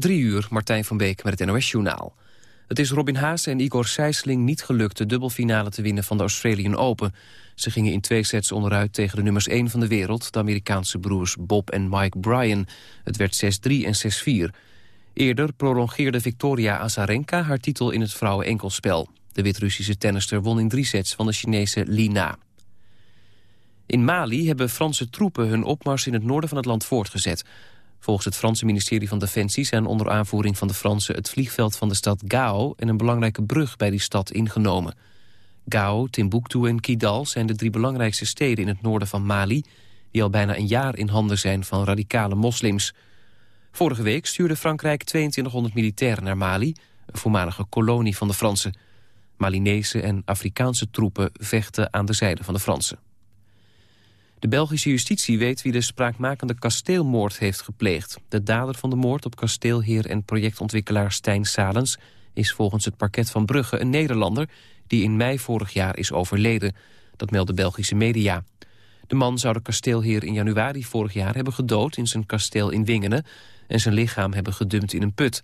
Drie uur, Martijn van Beek met het NOS-journaal. Het is Robin Haase en Igor Sijsling niet gelukt de dubbelfinale te winnen van de Australian Open. Ze gingen in twee sets onderuit tegen de nummers 1 van de wereld... de Amerikaanse broers Bob en Mike Bryan. Het werd 6-3 en 6-4. Eerder prolongeerde Victoria Azarenka haar titel in het vrouwen-enkelspel. De Wit-Russische tennister won in drie sets van de Chinese Lina. In Mali hebben Franse troepen hun opmars in het noorden van het land voortgezet. Volgens het Franse ministerie van Defensie zijn onder aanvoering van de Fransen... het vliegveld van de stad Gao en een belangrijke brug bij die stad ingenomen. Gao, Timbuktu en Kidal zijn de drie belangrijkste steden in het noorden van Mali... die al bijna een jaar in handen zijn van radicale moslims. Vorige week stuurde Frankrijk 2200 militairen naar Mali... een voormalige kolonie van de Fransen. Malinese en Afrikaanse troepen vechten aan de zijde van de Fransen. De Belgische justitie weet wie de spraakmakende kasteelmoord heeft gepleegd. De dader van de moord op kasteelheer en projectontwikkelaar Stijn Salens... is volgens het parket van Brugge een Nederlander... die in mei vorig jaar is overleden. Dat melden Belgische media. De man zou de kasteelheer in januari vorig jaar hebben gedood... in zijn kasteel in Wingenen en zijn lichaam hebben gedumpt in een put.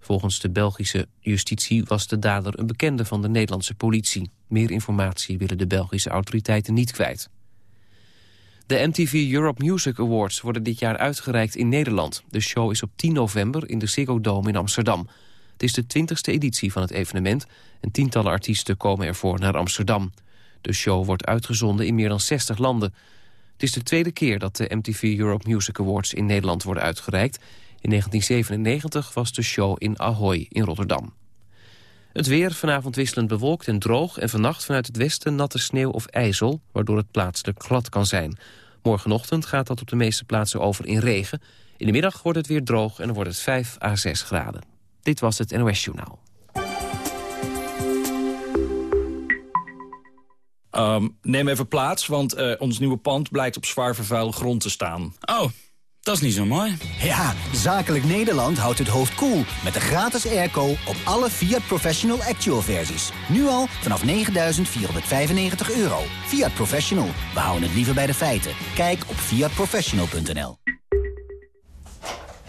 Volgens de Belgische justitie was de dader een bekende van de Nederlandse politie. Meer informatie willen de Belgische autoriteiten niet kwijt. De MTV Europe Music Awards worden dit jaar uitgereikt in Nederland. De show is op 10 november in de Ziggo Dome in Amsterdam. Het is de twintigste editie van het evenement... en tientallen artiesten komen ervoor naar Amsterdam. De show wordt uitgezonden in meer dan 60 landen. Het is de tweede keer dat de MTV Europe Music Awards in Nederland worden uitgereikt. In 1997 was de show in Ahoy in Rotterdam. Het weer vanavond wisselend bewolkt en droog... en vannacht vanuit het westen natte sneeuw of ijzel... waardoor het plaatselijk glad kan zijn. Morgenochtend gaat dat op de meeste plaatsen over in regen. In de middag wordt het weer droog en dan wordt het 5 à 6 graden. Dit was het NOS Journaal. Um, neem even plaats, want uh, ons nieuwe pand blijkt op zwaar vervuilde grond te staan. Oh, dat is niet zo mooi. Ja, Zakelijk Nederland houdt het hoofd koel cool met de gratis airco op alle Fiat Professional Actual versies. Nu al vanaf 9.495 euro. Fiat Professional, we houden het liever bij de feiten. Kijk op fiatprofessional.nl.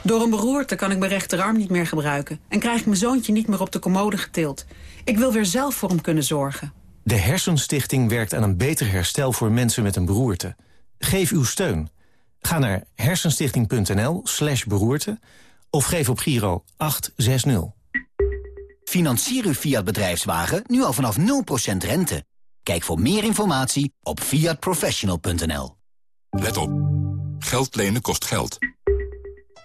Door een beroerte kan ik mijn rechterarm niet meer gebruiken... en krijg ik mijn zoontje niet meer op de commode getild. Ik wil weer zelf voor hem kunnen zorgen. De Hersenstichting werkt aan een beter herstel voor mensen met een beroerte. Geef uw steun. Ga naar hersenstichting.nl slash beroerte of geef op Giro 860. Financier uw Fiat bedrijfswagen nu al vanaf 0% rente. Kijk voor meer informatie op fiatprofessional.nl. Let op. Geld lenen kost geld.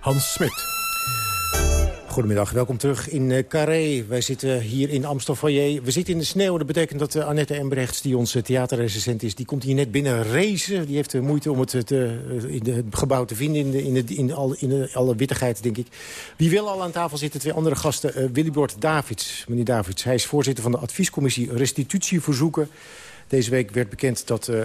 Hans Smit. Goedemiddag, welkom terug in uh, Carré. Wij zitten hier in Amstelfoyer. We zitten in de sneeuw. Dat betekent dat uh, Annette Embrechts, die onze theaterrecensent is... die komt hier net binnen racen. Die heeft uh, moeite om het het gebouw te vinden... in, de, in, in, de, al, in alle wittigheid, denk ik. Wie wil al aan tafel zitten? Twee andere gasten. Willy Bord Davids. Meneer Davids, hij is voorzitter van de adviescommissie Restitutieverzoeken... Deze week werd bekend dat uh,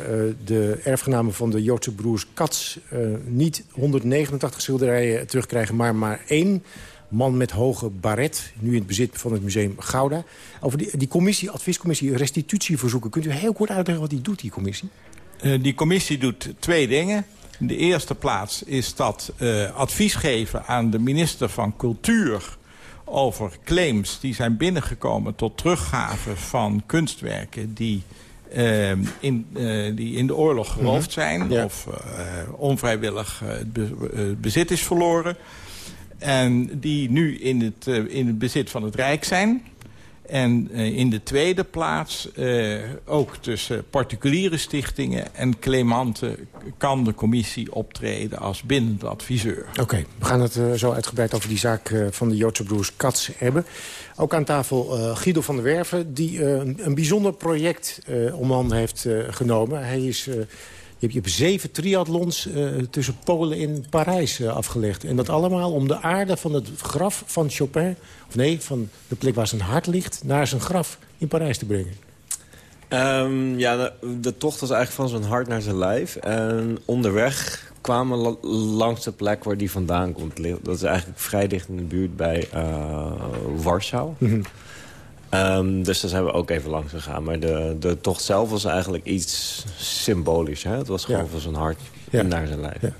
de erfgenamen van de Joodse broers Katz... Uh, niet 189 schilderijen terugkrijgen, maar maar één man met hoge baret. Nu in het bezit van het museum Gouda. Over die, die commissie, adviescommissie restitutieverzoeken. Kunt u heel kort uitleggen wat die doet, die commissie? Uh, die commissie doet twee dingen. In de eerste plaats is dat advies geven aan de minister van Cultuur over claims die zijn binnengekomen tot teruggave van kunstwerken die uh, in, uh, die in de oorlog geroofd zijn... Ja. of uh, onvrijwillig het be bezit is verloren... en die nu in het, in het bezit van het Rijk zijn... En uh, in de tweede plaats, uh, ook tussen particuliere stichtingen en claimanten... kan de commissie optreden als bindend adviseur. Oké, we gaan het uh, zo uitgebreid over die zaak van de Joodse broers Katz hebben. Ook aan tafel Guido van der Werven, die een, bijzonder project om handen heeft genomen. Hij is hebt, je hebt zeven triathlons eh, tussen Polen en Parijs eh, afgelegd. En dat allemaal om de aarde van het graf van Chopin... of nee, van de plek waar zijn hart ligt... naar zijn graf in Parijs te brengen. Ehm, ja, de, de tocht was eigenlijk van zijn hart naar zijn lijf. En onderweg kwamen la- langs de plek waar die vandaan komt. Dat is eigenlijk vrij dicht in de buurt bij eh, Warschau. Ehm, dus daar zijn we ook even langs gegaan. Maar de, de tocht zelf was eigenlijk iets symbolisch. Hè? Het was gewoon Ja. van zijn hart Ja. naar zijn lijf. Ja.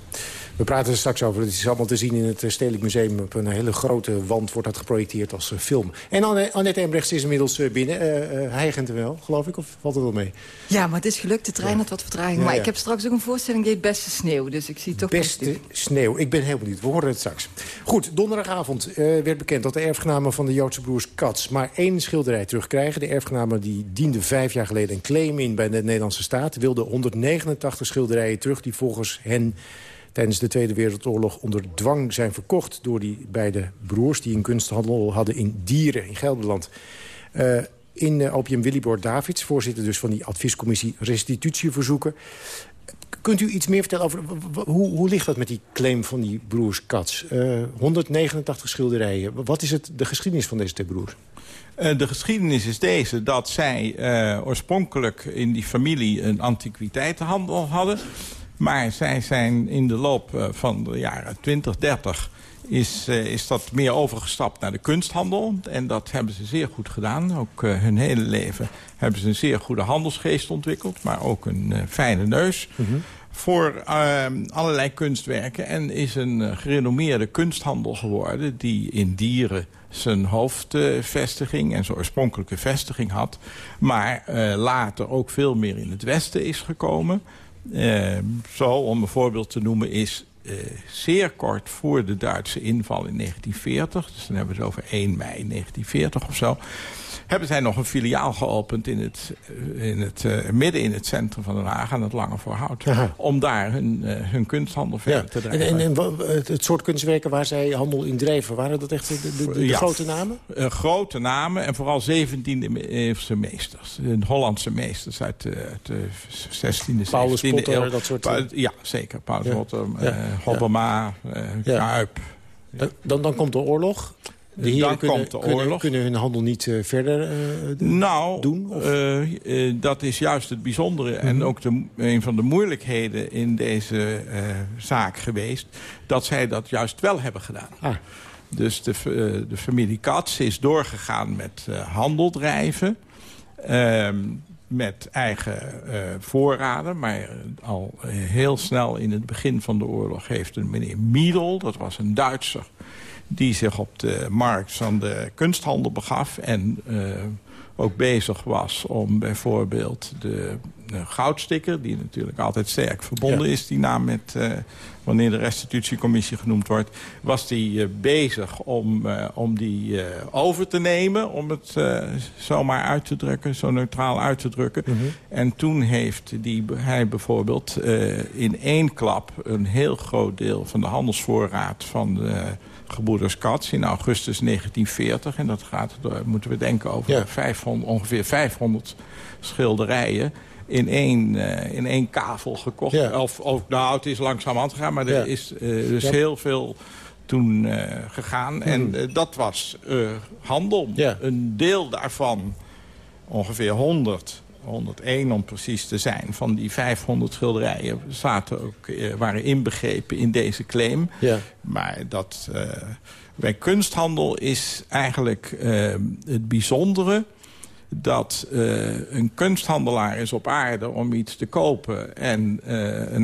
We praten er straks over. Het is allemaal te zien in het eh, Stedelijk Museum. Op een hele grote wand wordt dat geprojecteerd als eh, film. En Anne- Annette Embrechts is inmiddels eh, binnen. Eh hijgend wel, geloof ik. Of valt het wel mee? Ja, maar het is gelukt. De trein had wat vertraging. Ja, maar ja. ik heb straks ook een voorstelling die heet Beste Sneeuw. Dus ik zie toch Beste sneeuw. Ik ben heel benieuwd. We horen het straks. Goed, donderdagavond werd bekend dat de erfgenamen van de Joodse broers Katz... maar één schilderij terugkrijgen. De erfgenamen die dienden vijf jaar geleden een claim in bij de Nederlandse staat... wilden 189 schilderijen terug die volgens hen tijdens de Tweede Wereldoorlog onder dwang zijn verkocht... door die beide broers die een kunsthandel hadden in Dieren in Gelderland. Eh, in uh, Opium Willibord Davids, voorzitter dus van die adviescommissie restitutieverzoeken. Kunt u iets meer vertellen over hoe, hoe ligt dat met die claim van die broers Katz? Uh, 189 schilderijen. Wat is het, de geschiedenis van deze twee broers? De geschiedenis is deze, dat zij oorspronkelijk in die familie een antiquiteitenhandel hadden. Maar zij zijn in de loop uh, van de jaren 20, 30 is, uh, is dat meer overgestapt naar de kunsthandel. En dat hebben ze zeer goed gedaan. Ook uh, hun hele leven hebben ze een zeer goede handelsgeest ontwikkeld. Maar ook een uh, fijne neus. Mm -hmm. Voor allerlei kunstwerken. En is een gerenommeerde kunsthandel geworden. Die in dieren zijn hoofdvestiging en zijn oorspronkelijke vestiging had. Maar later ook veel meer in het westen is gekomen. Zo, om een voorbeeld te noemen, is uh, zeer kort voor de Duitse inval in 1940... dus dan hebben we het over 1 mei 1940 of zo... hebben zij nog een filiaal geopend in het, in het, uh, midden in het centrum van Den Haag... aan het Lange Voorhout. Aha. Om daar hun, uh, hun kunsthandel verder ja. te drijven. En, en, en, het, het soort kunstwerken waar zij handel in dreven... waren dat echt de, de, de, de ja, grote namen? grote namen en vooral 17e-eeuwse meesters. De Hollandse meesters uit de, uit de 16e, Paulus 17e Potter, eeuw. dat soort... Ja, zeker. Paulus ja. Potter. Hobbema, Kuip. Dan, dan, dan komt de oorlog. De heren kunnen, de kunnen, oorlog. Kunnen hun handel niet uh, verder uh, nou, doen? Uh, dat is juist het bijzondere. Mm -hmm. En ook de, een van de moeilijkheden in deze zaak geweest... dat zij dat juist wel hebben gedaan. Ah. Dus de, de familie Katz is doorgegaan met handel drijven... Ehm, met eigen voorraden. Maar al heel snel in het begin van de oorlog heeft een meneer Miedel... dat was een Duitser die zich op de markt van de kunsthandel begaf... en uh, ook bezig was om bijvoorbeeld de, de, goudsticker... die natuurlijk altijd sterk verbonden ja. is, die naam met... Uh, wanneer de restitutiecommissie genoemd wordt... was die uh, bezig om, om die over te nemen... om het zomaar uit te drukken, zo neutraal uit te drukken. Mhm. Mm -hmm. En toen heeft die, hij bijvoorbeeld in één klap... een heel groot deel van de handelsvoorraad van de gebroeders Katz in augustus 1940. En dat gaat, moeten we denken, over ja. 500, ongeveer 500 schilderijen in één, uh, in één kavel gekocht. Ja. Of, of, nou, het is langzaam gegaan, maar er Ja. is uh, dus heel veel toen uh, gegaan. En uh, dat was handel. Een deel daarvan, ongeveer 100... 101 om precies te zijn, van die 500 schilderijen zaten ook, eh, waren inbegrepen in deze claim. Ja. Maar dat, eh, bij kunsthandel is eigenlijk eh, het bijzondere dat een kunsthandelaar is op aarde om iets te kopen... en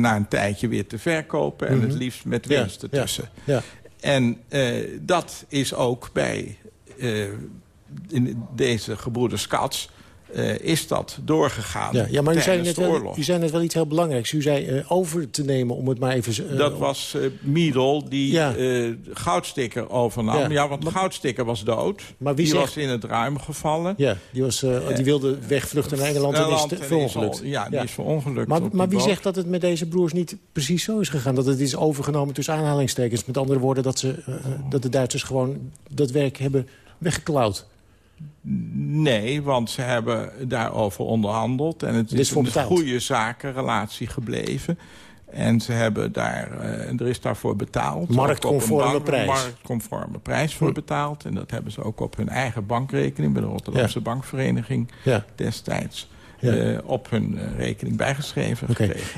na een tijdje weer te verkopen en Mhm. het liefst met winst ja, ertussen. ja. En dat is ook bij in deze gebroeders Katz... eh, is dat doorgegaan Ja, ja, maar u zei, net wel, oorlog. u zei net wel iets heel belangrijks. U zei eh, over te nemen, om het maar even... eh, Dat was Miedel die Ja. goudsticker overnam. Ja. Ja, want goudsticker was dood. Maar wie die zegt- was in het ruim gevallen. Ja, die, was, die wilde wegvluchten naar Engeland en is te- verongelukt. al- ja, die is verongelukt Maar, maar wie boot. zegt dat het met deze broers niet precies zo is gegaan? Dat het is overgenomen tussen aanhalingstekens. Met andere woorden, dat, ze, dat de Duitsers gewoon dat werk hebben weggeklauwd. Nee, want ze hebben daarover onderhandeld. En het is een betaald. goede zakenrelatie gebleven. En ze hebben daar, eh, er is daarvoor betaald. Marktconforme prijs. Marktconforme prijs voor Hm. betaald. En dat hebben ze ook op hun eigen bankrekening... bij de Rotterdamse Bankvereniging Ja. destijds... Ja. eh, op hun eh, rekening bijgeschreven.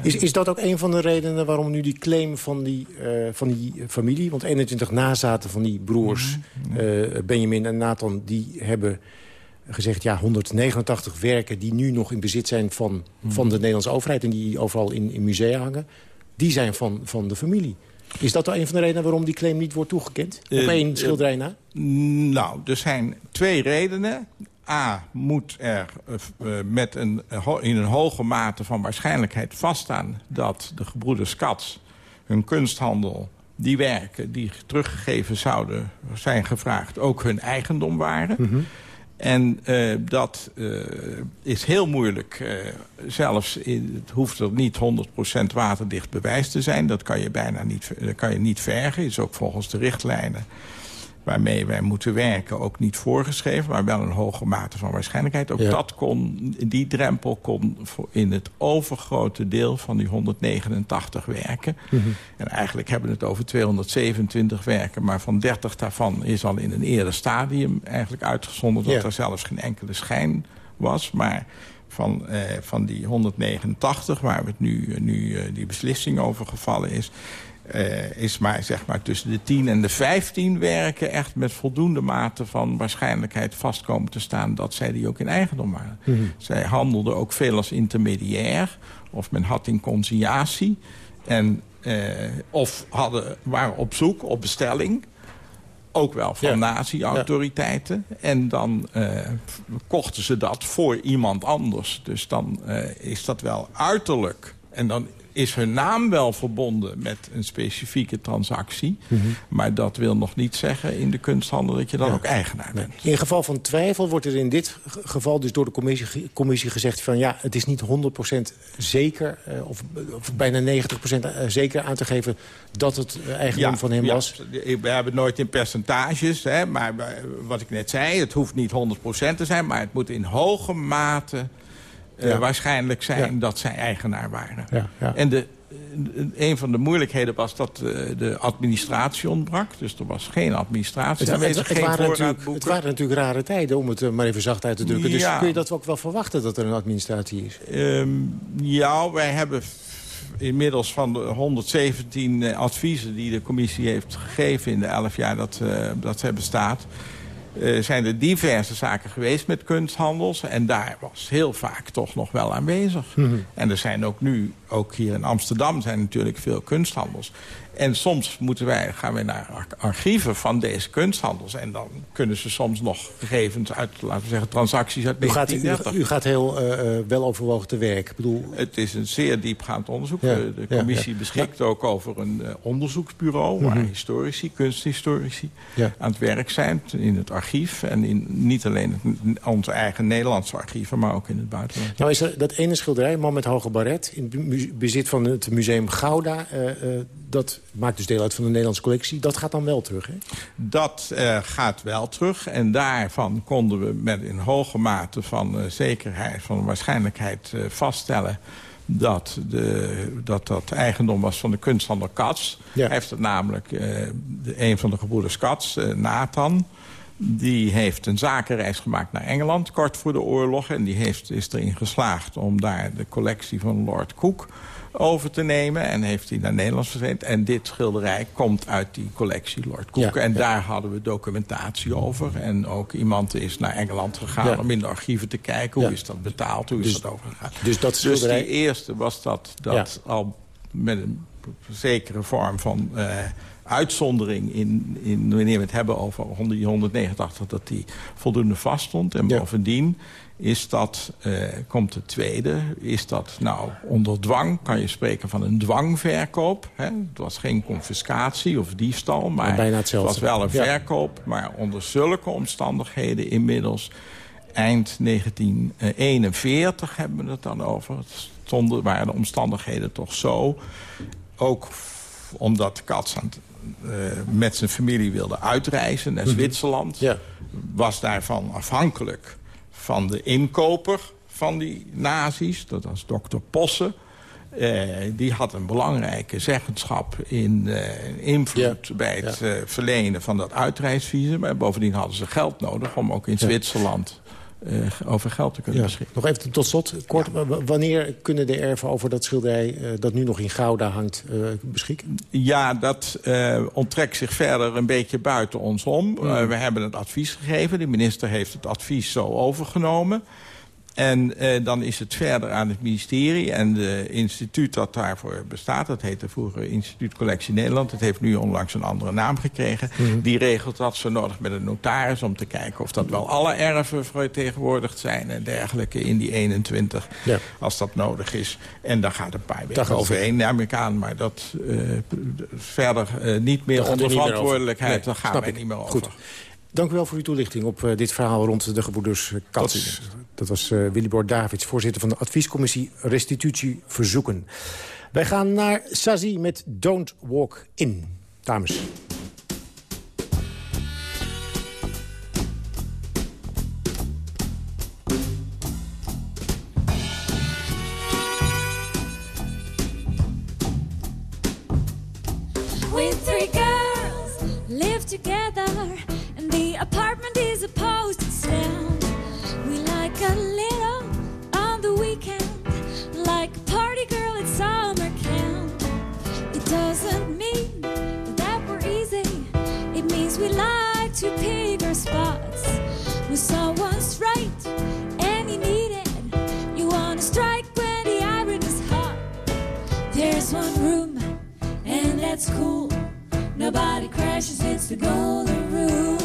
Is, is dat ook een van de redenen waarom nu die claim van die, eh, van die familie... want 21 nazaten van die broers, Mhm. Benjamin en Nathan... die hebben gezegd, ja, 189 werken die nu nog in bezit zijn van, Mhm. van de Nederlandse overheid... en die overal in, in musea hangen, die zijn van, van de familie. Is dat een van de redenen waarom die claim niet wordt toegekend? Op één schilderij na? Nou, er zijn twee redenen. A, moet er eh, eh, met een, ho- in een hoge mate van waarschijnlijkheid vaststaan... dat de gebroeders Cats hun kunsthandel, die werken... die teruggegeven zouden zijn gevraagd, ook hun eigendom waren... Mhm. En eh, dat eh, is heel moeilijk. eh, zelfs, in, het hoeft er niet 100% waterdicht bewijs te zijn. Dat kan je bijna niet, kan je niet vergen. Is ook volgens de richtlijnen waarmee wij moeten werken ook niet voorgeschreven... maar wel een hoge mate van waarschijnlijkheid. Ook Ja. dat kon, die drempel kon in het overgrote deel van die 189 werken. Mhm. En eigenlijk hebben we het over 227 werken... maar van 30 daarvan is al in een eerder stadium eigenlijk uitgezonden... dat er zelfs geen enkele schijn was. Maar van, eh, van die 189, waar we het nu, nu eh, die beslissing over gevallen is... eh, is maar, zeg maar tussen de 10 en de 15 werken echt met voldoende mate van waarschijnlijkheid vast komen te staan dat zij die ook in eigendom waren. Mhm. Zij handelden ook veel als intermediair of men had in conciliatie. En, eh, of hadden, waren op zoek, op bestelling, ook wel van Ja. nazi-autoriteiten. En dan eh, kochten ze dat voor iemand anders. Dus dan is dat wel uiterlijk. En dan is hun naam wel verbonden met een specifieke transactie. Mhm. Maar dat wil nog niet zeggen in de kunsthandel dat je dan Ja. ook eigenaar bent. In geval van twijfel wordt er in dit ge- geval dus door de commissie, commissie gezegd... van ja, het is niet 100% zeker, eh, of, of bijna 90% zeker aan te geven... dat het eh, eigendom van hem ja, was. We hebben het nooit in percentages, hè, maar wat ik net zei... het hoeft niet 100% te zijn, maar het moet in hoge mate... eh, Ja. waarschijnlijk zijn Ja. dat zij eigenaar waren. Ja, ja. En de, eh, een van de moeilijkheden was dat eh, de administratie ontbrak. Dus er was geen administratie Het, het, aanwezig, het geen waren natuurlijk, het waren natuurlijk rare tijden, om het maar even zacht uit te drukken. Dus kun je dat ook wel verwachten dat er een administratie is? Ehm, ja, wij hebben inmiddels van de 117 eh, adviezen die de commissie heeft gegeven in de 11 jaar dat, eh, dat zij bestaat... eh, zijn er diverse zaken geweest met kunsthandels. En daar was heel vaak toch nog wel aanwezig. Mhm. En er zijn ook nu, ook hier in Amsterdam, zijn natuurlijk veel kunsthandels. En soms moeten wij, gaan wij naar ar- archieven van deze kunsthandels. En dan kunnen ze soms nog gegevens uit, laten we zeggen, transacties uit U gaat, u, 1930. u gaat heel eh, eh, wel overwogen te werk. Ik bedoel, Het is een zeer diepgaand onderzoek. Ja, de ja, commissie ja. beschikt ook over een eh, onderzoeksbureau... waar Mhm. historici, kunsthistorici aan het werk zijn. In het archief en in niet alleen het, onze eigen Nederlandse archieven... maar ook in het buitenland. Nou is er dat ene schilderij, man met hoge baret... in bezit van het museum Gouda. dat maakt dus deel uit van de Nederlandse collectie. Dat gaat dan wel terug, hè? Dat eh, gaat wel terug. En daarvan konden we met een hoge mate van eh, zekerheid, van waarschijnlijkheid eh, vaststellen dat, de, dat dat eigendom was van de kunsthandel Katz. Ja. Hij heeft het namelijk, de, een van de gebroeders Katz, Nathan... die heeft een zakenreis gemaakt naar Engeland kort voor de oorlog... en die heeft, is erin geslaagd om daar de collectie van Lord Cook over te nemen. En heeft hij naar Nederland verzend. En dit schilderij komt uit die collectie Lord Cook. Ja, en ja. daar hadden we documentatie over. En ook iemand is naar Engeland gegaan Ja. om in de archieven te kijken. Hoe is dat betaald? Hoe is Dus- dat overgegaan? dus dat Dus schilderij- die eerste was dat, dat al met een zekere vorm van eh, uitzondering... In, in, wanneer we het hebben over 100 die 189, dat die voldoende vaststond. En bovendien is dat, eh, komt de tweede, is dat nou onder dwang... kan je spreken van een dwangverkoop. Hè? Het was geen confiscatie of diefstal, maar bijna het was wel een verkoop. Maar onder zulke omstandigheden inmiddels eind 1941 hebben we het dan over. Het stonden, waren de omstandigheden toch zo. Ook omdat Katz aan eh, met zijn familie wilde uitreizen naar Mhm. Zwitserland. Ja. was daarvan afhankelijk van de inkoper van die nazi's. Dat was dokter Posse. Eh, die had een belangrijke zeggenschap in uh, invloed bij het uh, verlenen van dat uitreisvisum. Maar bovendien hadden ze geld nodig om ook in ja. Zwitserland over geld te kunnen beschikken. Nog even tot slot, kort. Wanneer kunnen de erven over dat schilderij dat nu nog in Gouda hangt beschikken? Ja, dat onttrekt zich verder een beetje buiten ons om. we hebben het advies gegeven. De minister heeft het advies zo overgenomen. En eh, dan is het verder aan het ministerie en het instituut dat daarvoor bestaat... dat heette vroeger Instituut Collectie Nederland. Het heeft nu onlangs een andere naam gekregen. Mhm. Die regelt dat zo nodig met een notaris om te kijken... of dat wel alle erven vertegenwoordigd zijn en dergelijke in die 21... Ja. als dat nodig is. En daar gaat een paar weken overheen, neem ik aan. Maar dat eh, verder eh, niet meer gaat onder verantwoordelijkheid... Nee, daar gaan wij ik. niet meer over. Goed. Dank u wel voor uw toelichting op uh, dit verhaal rond de gebroeders Kats. Dat was uh, Willibord Davids, voorzitter van de adviescommissie Restitutie Verzoeken. Wij gaan naar Sazi met Don't Walk In. Dames. Apartment is a postage stamp. We like a little on the weekend, like a party girl at summer camp. It doesn't mean that we're easy, it means we like to pick our spots. When someone's right and you need it, you wanna strike when the iron is hot. There's one room, and that's cool. Nobody crashes, it's the golden rule.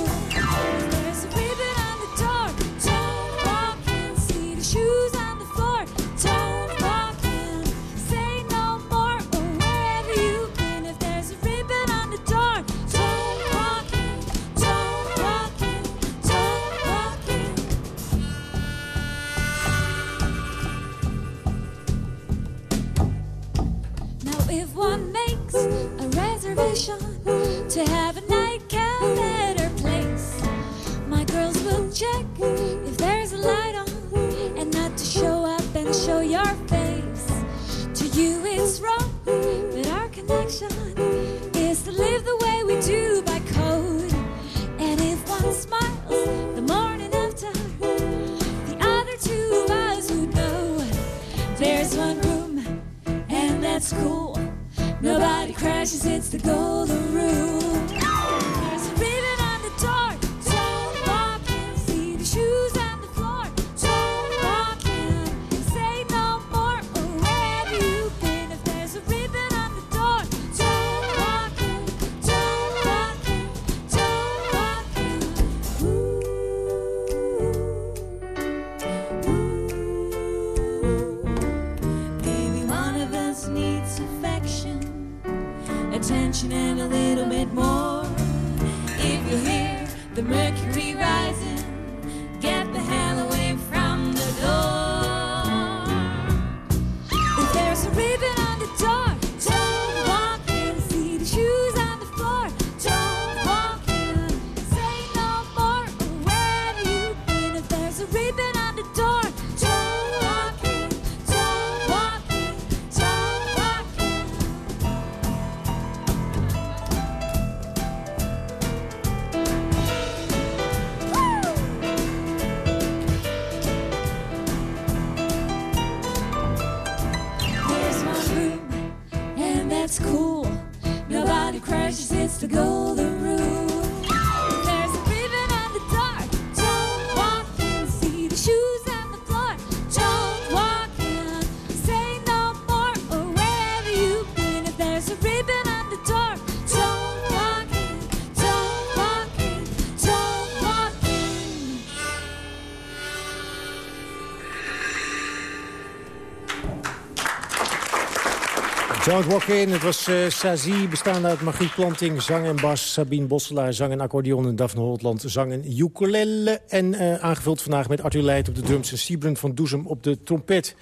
Don't Walk In, het was eh Sazie, bestaande uit Margriet Planting, zang en bas. Sabine Bosselaar, zang en accordeon. En Daphne Holtland, zang en ukulele. En eh, aangevuld vandaag met Arthur Leijt op de drums... en Siebrand van Doezem op de trompet.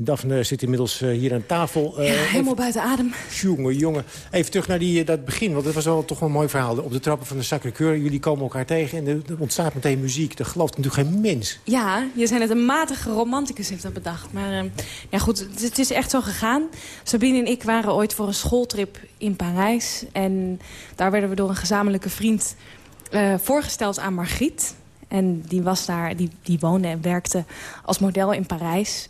En Daphne zit inmiddels eh, hier aan tafel. Eh, even- helemaal buiten adem. Jongen, jongen. Even terug naar die, eh, dat begin, want dat was wel toch wel een mooi verhaal. Op de trappen van de Sacré-Cœur, jullie komen elkaar tegen... en er, ontstaat meteen muziek. Daar gelooft natuurlijk geen mens. Ja, je zijn het een matige romanticus heeft dat bedacht. Maar ja, goed, het, het is echt zo gegaan. Sabine en ik waren ooit voor een schooltrip in Parijs. En daar werden we door een gezamenlijke vriend voorgesteld aan Margriet. En die, was daar, die, die woonde en werkte als model in Parijs.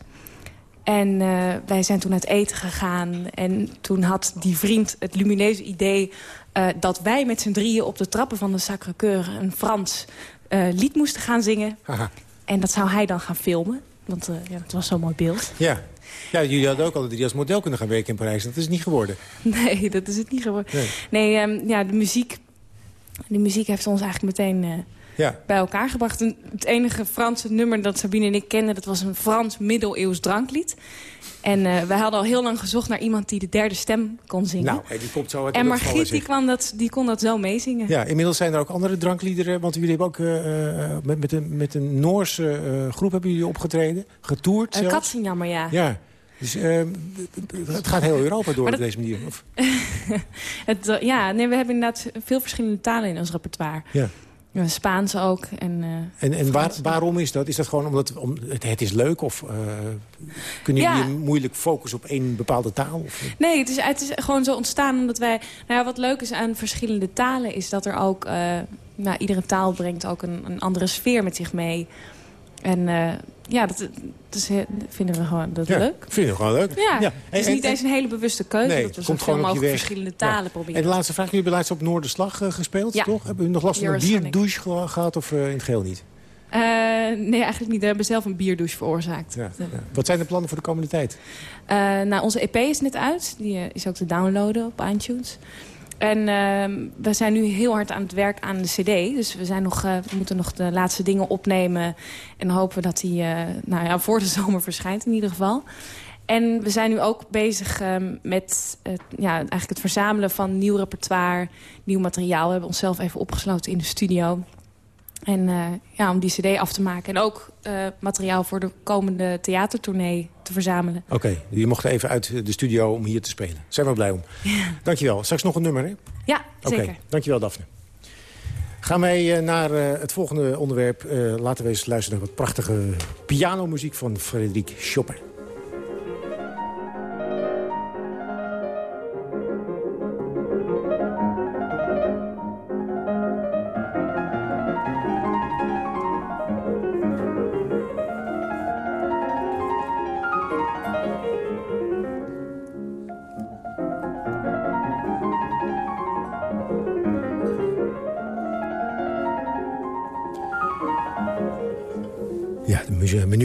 En eh, wij zijn toen uit eten gegaan. En toen had die vriend het lumineuze idee... eh, dat wij met z'n drieën op de trappen van de Sacré-Cœur... een Frans eh, lied moesten gaan zingen. En dat zou hij dan gaan filmen. Want ja, het was zo'n mooi beeld. Ja. ja, jullie hadden ook drie als model kunnen gaan werken in Parijs. Dat is niet geworden. Nee, dat is het niet geworden. Nee. Nee, ehm, ja, de muziek, de muziek heeft ons eigenlijk meteen Ja. bij elkaar gebracht. En het enige Franse nummer dat Sabine en ik kenden... dat was een Frans middeleeuws dranklied. En eh, wij hadden al heel lang gezocht naar iemand die de derde stem kon zingen. Nou, die komt zo uit en Margriet die, kwam dat, die kon dat zo meezingen. Ja, inmiddels zijn er ook andere drankliederen. Want jullie hebben ook eh, eh, met, met, een, met een Noorse groep hebben jullie opgetreden. Getoerd zelfs. katzenjammer, ja. Ja. Dus het gaat heel Europa door op deze manier. Of, Het, ja, nee, we hebben inderdaad veel verschillende talen in ons repertoire. ja. Ja, Spaans ook. En, eh, En, en waar, waarom is dat? Is dat gewoon omdat om, het, het is leuk? Of eh, kunnen Ja. jullie moeilijk focussen op één bepaalde taal? Of, Nee, het is, het is gewoon zo ontstaan omdat wij... Nou ja, wat leuk is aan verschillende talen is dat er ook... eh, nou, iedere taal brengt ook een, een andere sfeer met zich mee. En eh, ja, dat, vinden we gewoon dat ja, leuk. Vind ik gewoon leuk. Ja, Ja. het is niet en- eens een hele bewuste keuze. Nee, dat we zoveel mogelijk verschillende Ja. talen proberen. En de laatste vraag. Jullie hebben laatst op Noorderslag eh, gespeeld, toch? Hebben jullie nog last van een bierdouche ge- gehad of eh, in het geheel niet? Nee, eigenlijk niet. We hebben zelf een bierdouche veroorzaakt. Wat zijn de plannen voor de komende tijd? Nou, onze EP is net uit. Die is ook te downloaden op iTunes. En ehm, we zijn nu heel hard aan het werk aan de cd. Dus we, zijn nog, eh, we moeten nog de laatste dingen opnemen. En hopen dat die eh, nou ja, voor de zomer verschijnt in ieder geval. En we zijn nu ook bezig ehm, met ja, eigenlijk het verzamelen van nieuw repertoire, nieuw materiaal. We hebben onszelf even opgesloten in de studio. En eh, ja, om die cd af te maken. En ook eh, materiaal voor de komende theatertournee te verzamelen. Oké, jullie mochten even uit de studio om hier te spelen. Zijn we blij om. Dankjewel. Straks nog een nummer, hè? Ja, zeker. dankjewel Daphne. Gaan wij eh, naar het volgende onderwerp. Laten we eens luisteren naar wat prachtige pianomuziek van Frédéric Chopin.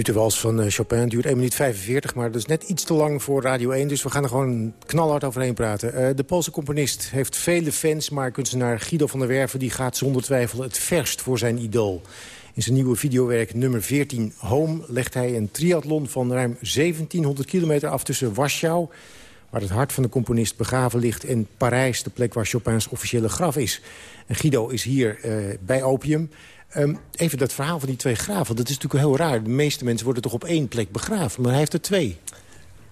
De minutenwals van eh, Chopin duurt 1 minuut 45, maar dat is net iets te lang voor Radio 1. Dus we gaan er gewoon knalhard overheen praten. Eh, de Poolse componist heeft vele fans, maar kunstenaar Guido van der Werven... die gaat zonder twijfel het verst voor zijn idool. In zijn nieuwe videowerk nummer 14 Home legt hij een triathlon van ruim 1700 kilometer af tussen Warschau waar het hart van de componist begraven ligt... en Parijs, de plek waar Chopins officiële graf is. En Guido is hier eh, bij Opium. Ehm, even dat verhaal van die twee graven, dat is natuurlijk heel raar. De meeste mensen worden toch op één plek begraven, maar hij heeft er twee.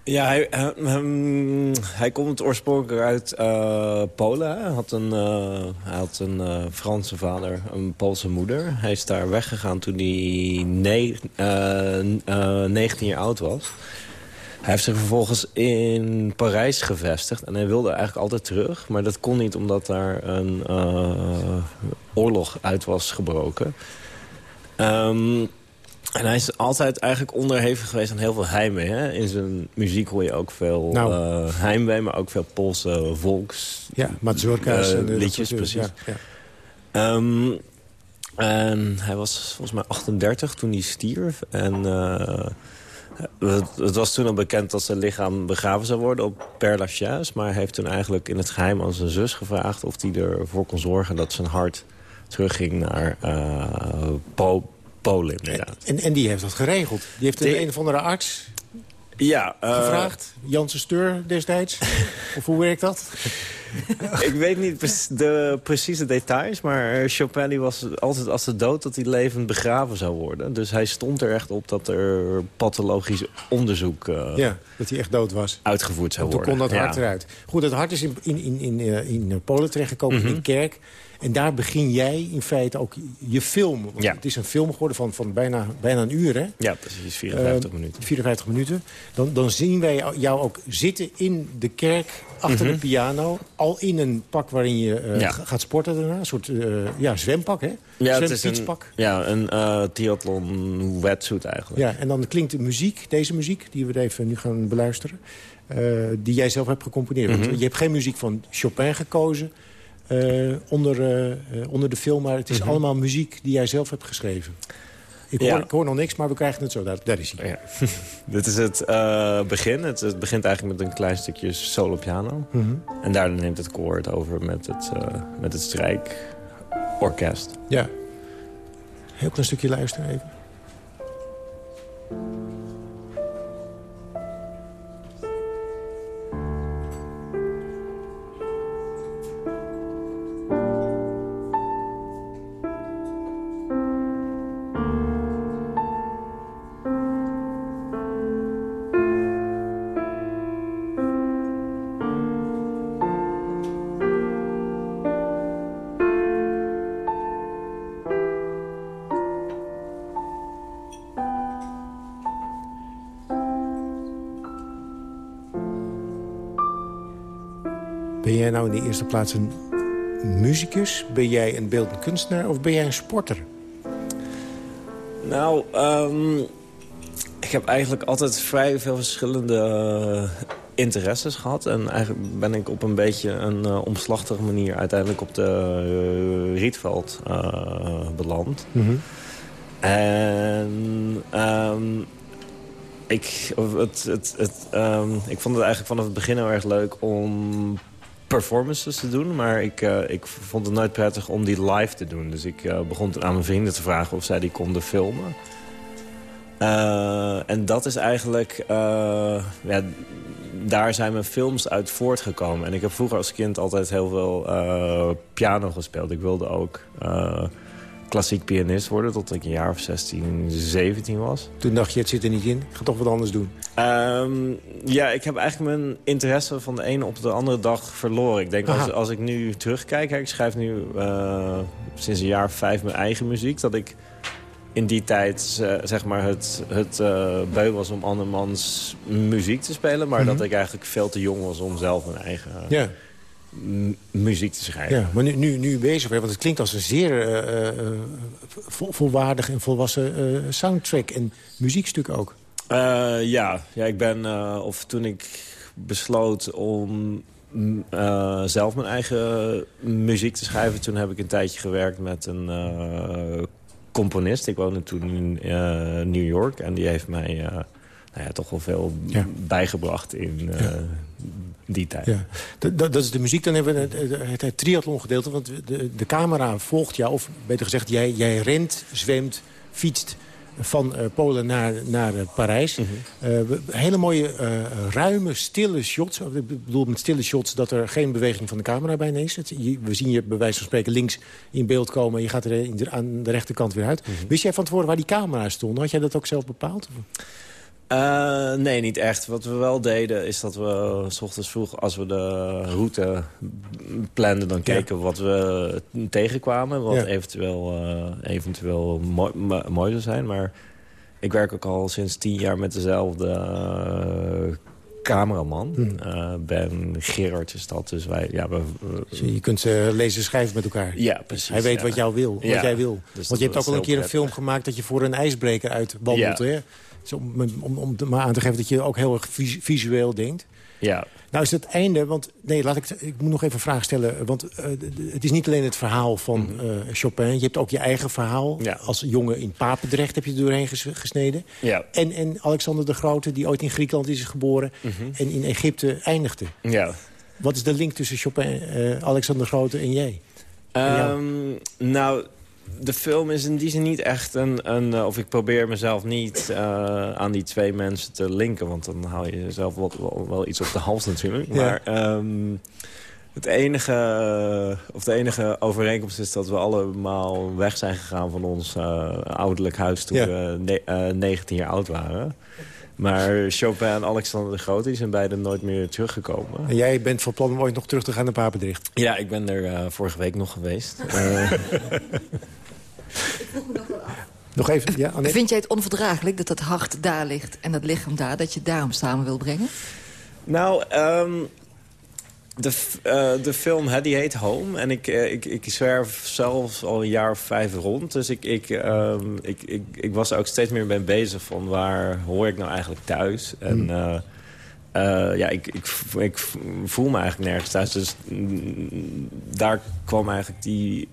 Ja, hij, eh, ehm, hij komt oorspronkelijk uit eh, Polen. Hij had een, eh, had een eh, Franse vader, een Poolse moeder. Hij is daar weggegaan toen hij ne eh, eh, 19 jaar oud was. Hij heeft zich vervolgens in Parijs gevestigd. En hij wilde eigenlijk altijd terug. Maar dat kon niet omdat daar een eh, oorlog uit was gebroken. Ehm, en hij is altijd eigenlijk onderhevig geweest aan heel veel heimwee. Hè? In zijn muziek hoor je ook veel Nou. eh, heimwee, maar ook veel Poolse volks... Ja, Mazurka's en, dat liedjes, precies. ja, ja. Ehm, en hij was volgens mij 38 toen hij stierf. En het, was toen al bekend dat zijn lichaam begraven zou worden op Père Lachaise. Maar hij heeft toen eigenlijk in het geheim aan zijn zus gevraagd... of hij ervoor kon zorgen dat zijn hart terugging naar eh, Po- Polen inderdaad. En, en die heeft dat geregeld. Die heeft een, Die- een of andere arts Ja, eh, gevraagd. Janssen Steur destijds. of hoe werkt dat? ik weet niet pre- de precieze details, maar Chopin die was altijd als de dood dat hij levend begraven zou worden. Dus hij stond er echt op dat er pathologisch onderzoek eh, Ja, dat hij echt dood was. uitgevoerd zou En toen worden. kon dat Ja. hart eruit. Goed, dat hart is in, in, in, in, eh, in eh, Polen terechtgekomen, in Mhm. een kerk. En daar begin jij in feite ook je film. Want Ja. Het is een film geworden van, van bijna, bijna een uur, hè? Ja, precies, 54 Eh, minuten. 54 minuten. Dan, dan zien wij jou ook zitten in de kerk achter Mhm. de piano. Al in een pak waarin je eh, Ja. gaat sporten daarna. Een soort eh, ja, zwempak, hè? Ja, een, Zwemfietspak. ja, een eh triathlon wetsuit eigenlijk. Ja, en dan klinkt de muziek, deze muziek, die we even nu gaan beluisteren... die jij zelf hebt gecomponeerd. Want Mhm. je hebt geen muziek van Chopin gekozen onder, eh, eh, onder de film... maar het is Mhm. allemaal muziek die jij zelf hebt geschreven. Ik Ja. hoor, ik hoor nog niks, maar we krijgen het zo. Daar, daar is hij. Ja. Dit is het eh, begin. Het, het begint eigenlijk met een klein stukje solo piano. Mhm. En daarna neemt het koor het over met het, eh, met het strijkorkest. Ja. Heel klein stukje luisteren even. Nou in de eerste plaats een muzikus? Ben jij een beeldend kunstenaar of ben jij een sporter? Nou, ehm, ik heb eigenlijk altijd vrij veel verschillende eh, interesses gehad. En eigenlijk ben ik op een beetje een eh, omslachtige manier... uiteindelijk op de eh, Rietveld beland. En ehm, ik, het, het, het, ehm, ik vond het eigenlijk vanaf het begin heel erg leuk om performances te doen. Maar ik, eh, ik vond het nooit prettig om die live te doen. Dus ik eh, begon aan mijn vrienden te vragen of zij die konden filmen. Eh, en dat is eigenlijk... ja, daar zijn mijn films uit voortgekomen. En ik heb vroeger als kind altijd heel veel piano gespeeld. Ik wilde ook klassiek pianist worden tot ik een jaar of 16, 17 was. Toen dacht je, het zit er niet in. Ik ga toch wat anders doen. Ehm, ja, ik heb eigenlijk mijn interesse van de ene op de andere dag verloren. Ik denk, als, als ik nu terugkijk... hè, ik schrijf nu eh, sinds een jaar of vijf mijn eigen muziek... dat ik in die tijd zeg maar het, het eh beu was om andermans muziek te spelen... maar Mhm. dat ik eigenlijk veel te jong was om zelf mijn eigen. Muziek te schrijven. Ja, maar nu, nu, nu bezig bent, want het klinkt als een zeer eh, eh, vol- volwaardig en volwassen eh, soundtrack en muziekstuk ook. Eh, ja. ja, ik ben, eh, of toen ik besloot om mm, eh, zelf mijn eigen muziek te schrijven... toen heb ik een tijdje gewerkt met een eh, componist. Ik woonde toen in eh, New York en die heeft mij eh, nou ja, toch wel veel Ja. bijgebracht in eh, die tijd. Ja. Dat, dat, dat is de muziek. Dan hebben we het, het, het triathlon gedeelte. Want de, de camera volgt jou, of beter gezegd, jij, jij rent, zwemt, fietst van eh, Polen naar, naar eh, Parijs. Mhm. Eh, hele mooie, ruime, stille shots. Ik bedoel met stille shots dat er geen beweging van de camera bijna is. Het- je- we zien je bij wijze van spreken links in beeld komen... en je gaat er de- aan de rechterkant weer uit. Mhm. Wist jij van tevoren waar die camera's stonden? Had jij dat ook zelf bepaald? Eh, nee, niet echt. Wat we wel deden is dat we s ochtends vroeg, als we de route planden... dan keken wat we tegenkwamen. Wat Ja. eventueel, eh, eventueel mooi, mo- mooi zou zijn. Maar ik werk ook al sinds tien jaar met dezelfde eh, cameraman. Hmm. Eh, ben Gerard is dat. Dus wij, ja, we, Dus je kunt eh, lezen en schrijven met elkaar. Ja, precies, Hij weet ja. wat jou wil. Wat jij wil. dus Want je hebt ook al een keer een film gemaakt... dat je voor een ijsbreker. Ja. Hè? Om, om, om te- maar aan te geven dat je ook heel erg vis- visueel denkt. ja. Nou is het einde, want nee, laat ik, ik moet nog even een vraag stellen. Want eh, het is niet alleen het verhaal van eh, Chopin. Je hebt ook je eigen verhaal. Mhm. Ja. Als jongen in Papendrecht heb je er doorheen ges- gesneden. Ja. En, en Alexander de Grote, die ooit in Griekenland is geboren... Mhm. en in Egypte eindigde. ja. Wat is de link tussen Chopin, eh, Alexander de Grote en jij? Ehm, nou, de film is in die zin niet echt een... een eh, of ik probeer mezelf niet eh, aan die twee mensen te linken. Want dan hou je jezelf wel, wel, wel iets op de hals natuurlijk. Ja. Maar ehm, Het enige, of de enige overeenkomst is dat we allemaal weg zijn gegaan van ons uh, ouderlijk huis toen Ja. we ne- eh, 19 jaar oud waren. Maar Chopin en Alexander de Grote die zijn beide nooit meer teruggekomen. En jij bent van plan om ooit nog terug te gaan naar Papendrecht. Ja, ik ben er eh, vorige week nog geweest. Eh, Nog even, ja, Annette? Vind jij het onverdraaglijk dat dat hart daar ligt en dat lichaam daar... dat je daarom samen wil brengen? Nou, ehm, de, eh, de film hè, die heet Home. En ik, eh, ik, ik zwerf zelf al een jaar of vijf rond. Dus ik, ik, ehm, ik, ik, ik was er ook steeds meer mee bezig van waar hoor ik nou eigenlijk thuis. En eh, eh, ja, ik, ik, ik voel me eigenlijk nergens thuis. Dus mm, daar kwam eigenlijk die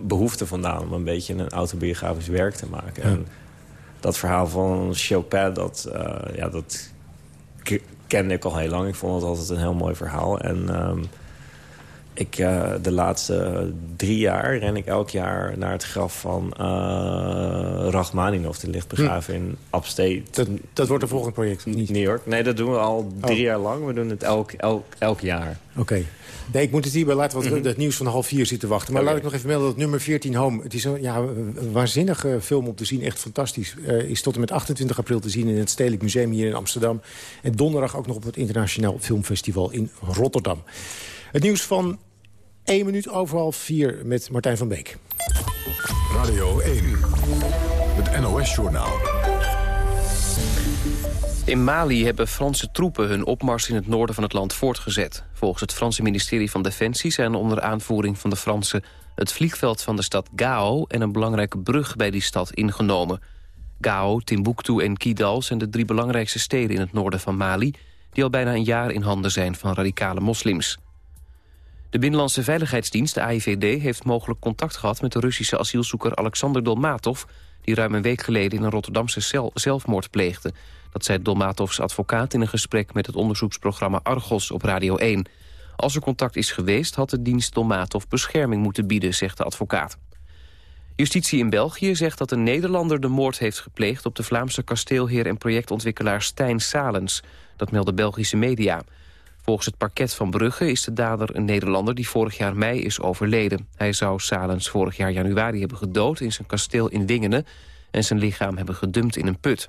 behoefte vandaan... om een beetje een autobiografisch werk te maken. En dat verhaal van Chopin, dat, ja, dat kende ik al heel lang. Ik vond het altijd een heel mooi verhaal. En ehm, ik, eh, de laatste drie jaar ren ik elk jaar naar het graf van uh, Rachmaninov. Die ligt begraven in Upstate. Dat, dat wordt een volgend project, niet? New York. Nee, dat doen we al drie Oh. jaar lang. We doen het elk, elk, elk jaar. Oké. Nee, ik moet het hierbij laten, want Mhm. het nieuws van half vier zit te wachten. Maar laat ik nog even melden dat nummer 14 Home... het is een, ja, een waanzinnige film om te zien, echt fantastisch. Eh, is tot en met 28 april te zien in het Stedelijk Museum hier in Amsterdam. En donderdag ook nog op het Internationaal Filmfestival in Rotterdam. Het nieuws van 1 minuut over half 4 met Martijn van Beek. Radio 1, het NOS-journaal. In Mali hebben Franse troepen hun opmars in het noorden van het land voortgezet. Volgens het Franse ministerie van Defensie zijn onder aanvoering van de Fransen... het vliegveld van de stad Gao en een belangrijke brug bij die stad ingenomen. Gao, Timbuktu en Kidal zijn de drie belangrijkste steden in het noorden van Mali... die al bijna een jaar in handen zijn van radicale moslims. De Binnenlandse Veiligheidsdienst, de AIVD, heeft mogelijk contact gehad... met de Russische asielzoeker Alexander Dolmatov... die ruim een week geleden in een Rotterdamse cel zelfmoord pleegde. Dat zei Dolmatovs advocaat in een gesprek met het onderzoeksprogramma Argos op Radio 1. Als er contact is geweest, had de dienst Dolmatov bescherming moeten bieden, zegt de advocaat. Justitie in België zegt dat een Nederlander de moord heeft gepleegd... op de Vlaamse kasteelheer en projectontwikkelaar Stijn Salens. Dat melden Belgische media. Volgens het parket van Brugge is de dader een Nederlander... die vorig jaar mei is overleden. Hij zou Salens vorig jaar januari hebben gedood in zijn kasteel in Wingenen... en zijn lichaam hebben gedumpt in een put.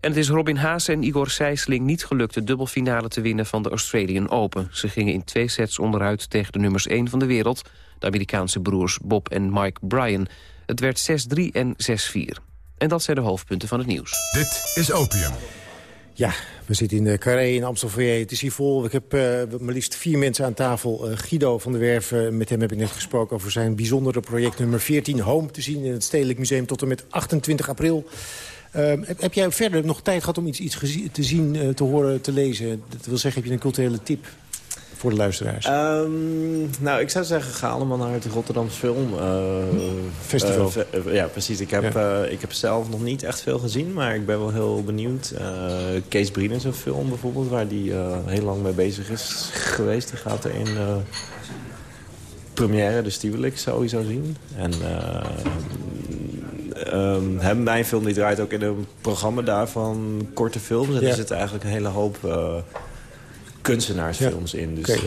En het is Robin Haase en Igor Sijsling niet gelukt... de dubbelfinale te winnen van de Australian Open. Ze gingen in twee sets onderuit tegen de nummers 1 van de wereld... de Amerikaanse broers Bob en Mike Bryan. Het werd 6-3 en 6-4. En dat zijn de hoofdpunten van het nieuws. Dit is Opium. Ja, we zitten in de Carré in Amstelveen. Het is hier vol. Ik heb eh, maar liefst vier mensen aan tafel. Eh, Guido van der Werven, met hem heb ik net gesproken... over zijn bijzondere project nummer 14, Home... te zien in het Stedelijk Museum tot en met 28 april. Eh, heb, heb jij verder nog tijd gehad om iets, iets te zien, eh, te horen, te lezen? Dat wil zeggen, heb je een culturele tip voor de luisteraars? Ehm, nou, ik zou zeggen, ga allemaal naar het Rotterdamse Film eh, Festival. eh, fe- eh, ja, precies. Ik heb, ik heb zelf nog niet echt veel gezien, maar ik ben wel heel benieuwd. Kees Brien is een film bijvoorbeeld, waar die heel lang mee bezig is geweest. Die gaat er in première, dus die wil ik sowieso zien. En ehm, hem, mijn film die draait ook in een programma daarvan korte films. En Ja. er zitten eigenlijk een hele hoop kunstenaarsfilms in. Dus, eh,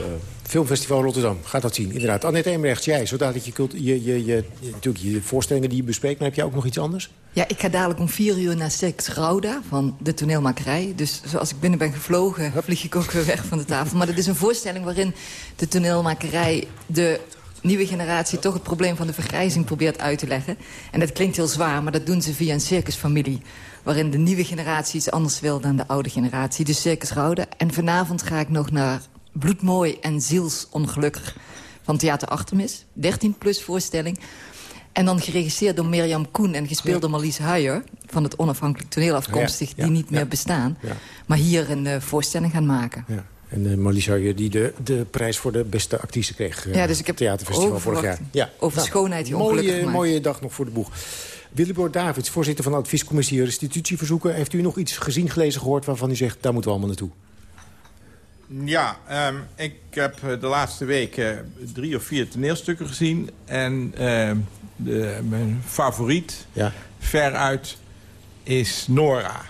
Filmfestival Rotterdam, gaat dat zien, inderdaad. Annette Emrecht, jij, zodat je, cult- je, je, je, je, natuurlijk je voorstellingen die je bespreekt... maar heb jij ook nog iets anders? Ja, ik ga dadelijk om vier uur naar Circus Rauda van de toneelmakerij. Dus zoals ik binnen ben gevlogen, vlieg ik ook weer weg van de tafel. Maar dat is een voorstelling waarin de toneelmakerij... de nieuwe generatie toch het probleem van de vergrijzing probeert uit te leggen. En dat klinkt heel zwaar, maar dat doen ze via een circusfamilie. Waarin de nieuwe generatie iets anders wil dan de oude generatie. Dus Circus Rauda. En vanavond ga ik nog naar Bloedmooi en Zielsongelukkig van Theater Artemis. 13-plus voorstelling. En dan geregisseerd door Mirjam Koen en gespeeld door Marlies Huijer... van het onafhankelijk toneel afkomstig, Ja, ja, die niet ja. meer bestaan. Ja. Maar hier een eh, voorstelling gaan maken. Ja. En uh, Marlies Huijer die de, de prijs voor de beste actrice kreeg. eh, Ja, dus ik heb Theaterfestival vorig jaar. overwacht- over schoonheid die mooie, ongelukkig mooie dag nog voor de boeg. Willibord Davids, voorzitter van de adviescommissie restitutieverzoeken. Heeft u nog iets gezien, gelezen, gehoord waarvan u zegt... daar moeten we allemaal naartoe? Ja, ehm, ik heb eh, de laatste weken drie of vier toneelstukken gezien. En ehm, de, mijn favoriet Ja. veruit is Nora.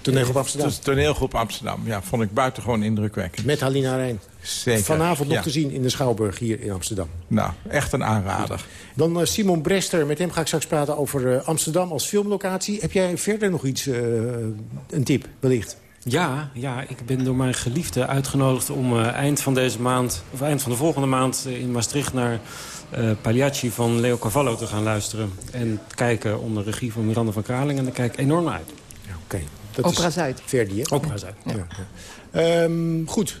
Toneelgroep Amsterdam. Toneelgroep Amsterdam. Ja, vond ik buitengewoon indrukwekkend. Met Halina Rijn. Zeker. Vanavond nog ja. te zien in de Schouwburg hier in Amsterdam. Nou, echt een aanrader. Dan eh, Simon Brester, met hem ga ik straks praten over eh, Amsterdam als filmlocatie. Heb jij verder nog iets, eh, een tip wellicht? Ja, ja, ik ben door mijn geliefde uitgenodigd om eh, eind van deze maand... of eind van de volgende maand in Maastricht naar eh Pagliacci van Leo Cavallo te gaan luisteren. En kijken onder regie van Miranda van Kraling. En daar kijk ik enorm naar uit. Oké. dat Opera is Zuid. Verdi, hè? Opera Zuid. Ja. ja. Ehm, goed,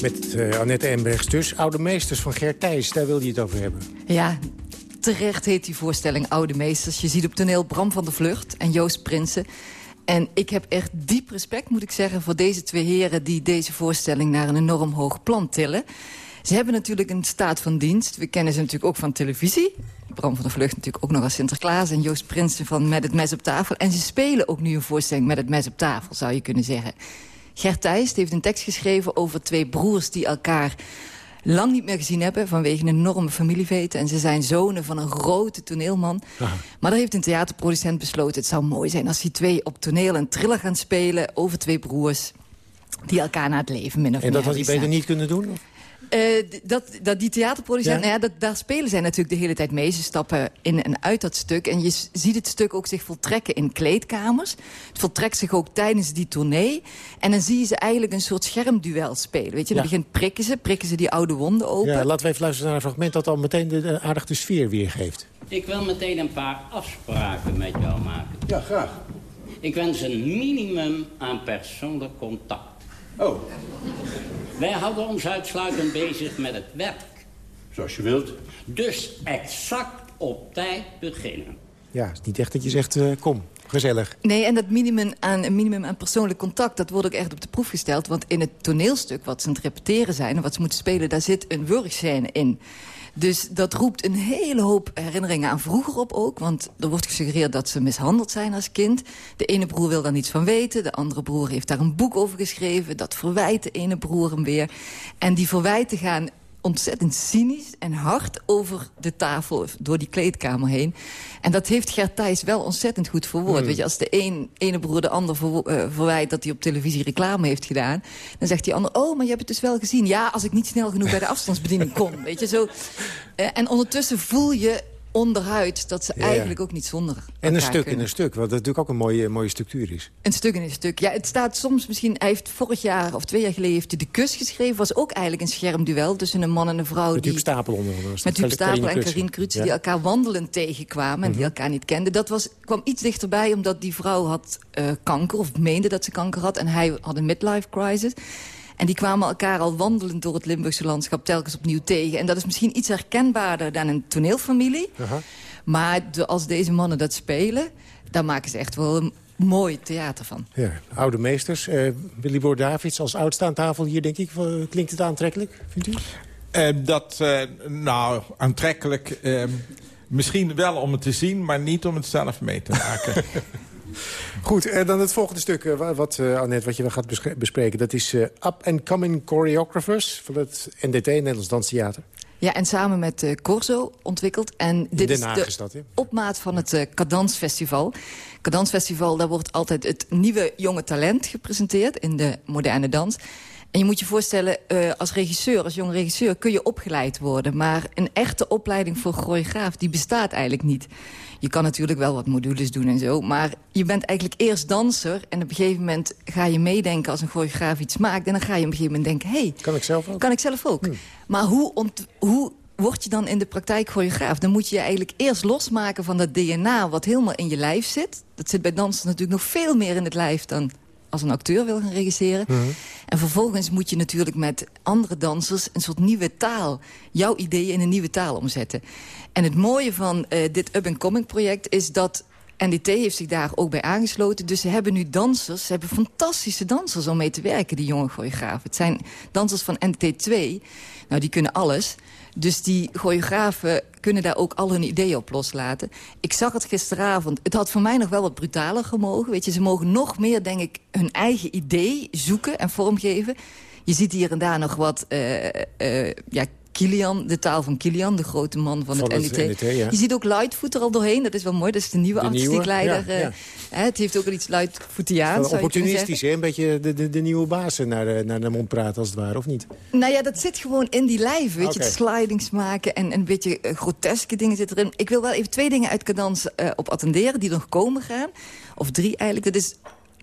Met eh, Annette Embrechts dus. Oude meesters van Gert Thijs, daar wil je het over hebben. Ja, terecht heet die voorstelling Oude Meesters. Je ziet op toneel Bram van der Vlucht en Joost Prinsen. En ik heb echt diep respect, moet ik zeggen... voor deze twee heren die deze voorstelling naar een enorm hoog plan tillen. Ze hebben natuurlijk een staat van dienst. We kennen ze natuurlijk ook van televisie. Bram van der Vlucht natuurlijk ook nog als Sinterklaas... en Joost Prinsen van Met het mes op tafel. En ze spelen ook nu een voorstelling Met het mes op tafel, zou je kunnen zeggen. Gert Thijs heeft een tekst geschreven over twee broers die elkaar lang niet meer gezien hebben... vanwege een enorme familieveten. En ze zijn zonen van een grote toneelman. Maar daar heeft een theaterproducent besloten... het zou mooi zijn als die twee op toneel een thriller gaan spelen... over twee broers die elkaar naar het leven min of En dat meer had hij beter niet kunnen doen? of? Eh, dat, dat die theaterproducent, Ja? nou ja, dat, daar spelen zij natuurlijk de hele tijd mee. Ze stappen in en uit dat stuk. En je ziet het stuk ook zich voltrekken in kleedkamers. Het voltrekt zich ook tijdens die tournee. En dan zie je ze eigenlijk een soort schermduel spelen. Weet je, dan Ja. begint prikken ze, prikken ze die oude wonden open. Ja, laten we even luisteren naar een fragment dat al meteen de, de aardig de sfeer weergeeft. Ik wil meteen een paar afspraken met jou maken. Ja, graag. Ik wens een minimum aan persoonlijk contact. Oh. Wij houden ons uitsluitend bezig met het werk. Zoals je wilt. Dus exact op tijd beginnen. Ja, het is niet echt dat je zegt, eh, kom, gezellig. Nee, en dat minimum aan, een minimum aan persoonlijk contact... dat wordt ook echt op de proef gesteld. Want in het toneelstuk wat ze aan het repeteren zijn... en wat ze moeten spelen, daar zit een wurgscène in. Dus dat roept een hele hoop herinneringen aan vroeger op ook. Want er wordt gesuggereerd dat ze mishandeld zijn als kind. De ene broer wil daar niets van weten. De andere broer heeft daar een boek over geschreven. Dat verwijt de ene broer hem weer. En die verwijten gaan ontzettend cynisch en hard over de tafel, door die kleedkamer heen. En dat heeft Gert Thijs wel ontzettend goed verwoord. Hmm. Weet je, als de een, ene broer de ander verwo- eh, verwijt dat hij op televisie reclame heeft gedaan... dan zegt die ander, oh, maar je hebt het dus wel gezien. Ja, als ik niet snel genoeg bij de afstandsbediening kon. Weet je, zo. Eh, en ondertussen voel je onderhuid dat ze Ja, eigenlijk ook niet zonder En een stuk in een stuk, wat natuurlijk ook een mooie, mooie structuur is. Een stuk in een stuk. Ja, het staat soms misschien... Hij heeft vorig jaar of twee jaar geleden heeft hij De Kus geschreven. was ook eigenlijk een schermduel tussen een man en een vrouw. Met die, Huub Stapel onder andere. was met. Huub Stapel en Krutse. Karin Krutse... Ja. die elkaar wandelend tegenkwamen en die Mhm. elkaar niet kenden. Dat was, kwam iets dichterbij omdat die vrouw had eh, kanker... of meende dat ze kanker had en hij had een midlife crisis... En die kwamen elkaar al wandelend door het Limburgse landschap telkens opnieuw tegen. En dat is misschien iets herkenbaarder dan een toneelfamilie. Aha. Maar de- als deze mannen dat spelen, daar maken ze echt wel een mooi theater van. Ja, oude meesters. Eh Willy Boor Davids als oudste aan tafel hier, denk ik. Klinkt het aantrekkelijk, vindt u? Eh, dat, eh, nou, aantrekkelijk. misschien wel om het te zien, maar niet om het zelf mee te maken. Goed, en dan het volgende stuk, eh, wa- wat, eh Annette, wat je gaat bespreken. Dat is eh, Up and Coming Choreographers van het NDT, Nederlands Danstheater. Ja, en samen met eh, Corso ontwikkeld. En dit Den is de is dat, opmaat van het eh Cadansfestival. Cadansfestival, daar wordt altijd het nieuwe jonge talent gepresenteerd... in de moderne dans. En je moet je voorstellen, eh, als regisseur, als jonge regisseur... kun je opgeleid worden. Maar een echte opleiding voor choreograaf, die bestaat eigenlijk niet. Je kan natuurlijk wel wat modules doen en zo. Maar je bent eigenlijk eerst danser. En op een gegeven moment ga je meedenken als een choreograaf iets maakt. En dan ga je op een gegeven moment denken... Hey, kan ik zelf ook? Kan ik zelf ook. Maar hoe, hoe word je dan in de praktijk choreograaf? Dan moet je je eigenlijk eerst losmaken van dat DNA... wat helemaal in je lijf zit. Dat zit bij dansers natuurlijk nog veel meer in het lijf... dan als een acteur wil gaan regisseren. En vervolgens moet je natuurlijk met andere dansers... een soort nieuwe taal, jouw ideeën in een nieuwe taal omzetten. En het mooie van eh, dit up-and-coming project is dat NDT heeft zich daar ook bij aangesloten. Dus ze hebben nu dansers. Ze hebben fantastische dansers om mee te werken, die jonge choreografen. Het zijn dansers van NDT 2. Nou, die kunnen alles. Dus die choreografen kunnen daar ook al hun ideeën op loslaten. Ik zag het gisteravond. Het had voor mij nog wel wat brutaler gemogen. Weet je, ze mogen nog meer, denk ik, hun eigen idee zoeken en vormgeven. Je ziet hier en daar nog wat uh, uh, ja, Kilian, de taal van Kilian, de grote man van, Van het het NDT. NDT, ja. Je ziet ook Lightfoot er al doorheen, dat is wel mooi. Dat is de nieuwe De artistiek nieuwe, leider. ja, ja. eh, hè, het heeft ook wel iets Lightfootiaans, je opportunistisch, hè? Een beetje de, de, de nieuwe baas naar de, naar de mond praten, als het ware, of niet? Nou ja, dat zit gewoon in die lijf, weet je. Oké. Het slidings maken en een beetje eh, groteske dingen zitten erin. Ik wil wel even twee dingen uit Cadans eh, op attenderen die nog komen gaan. Of drie eigenlijk. Dat is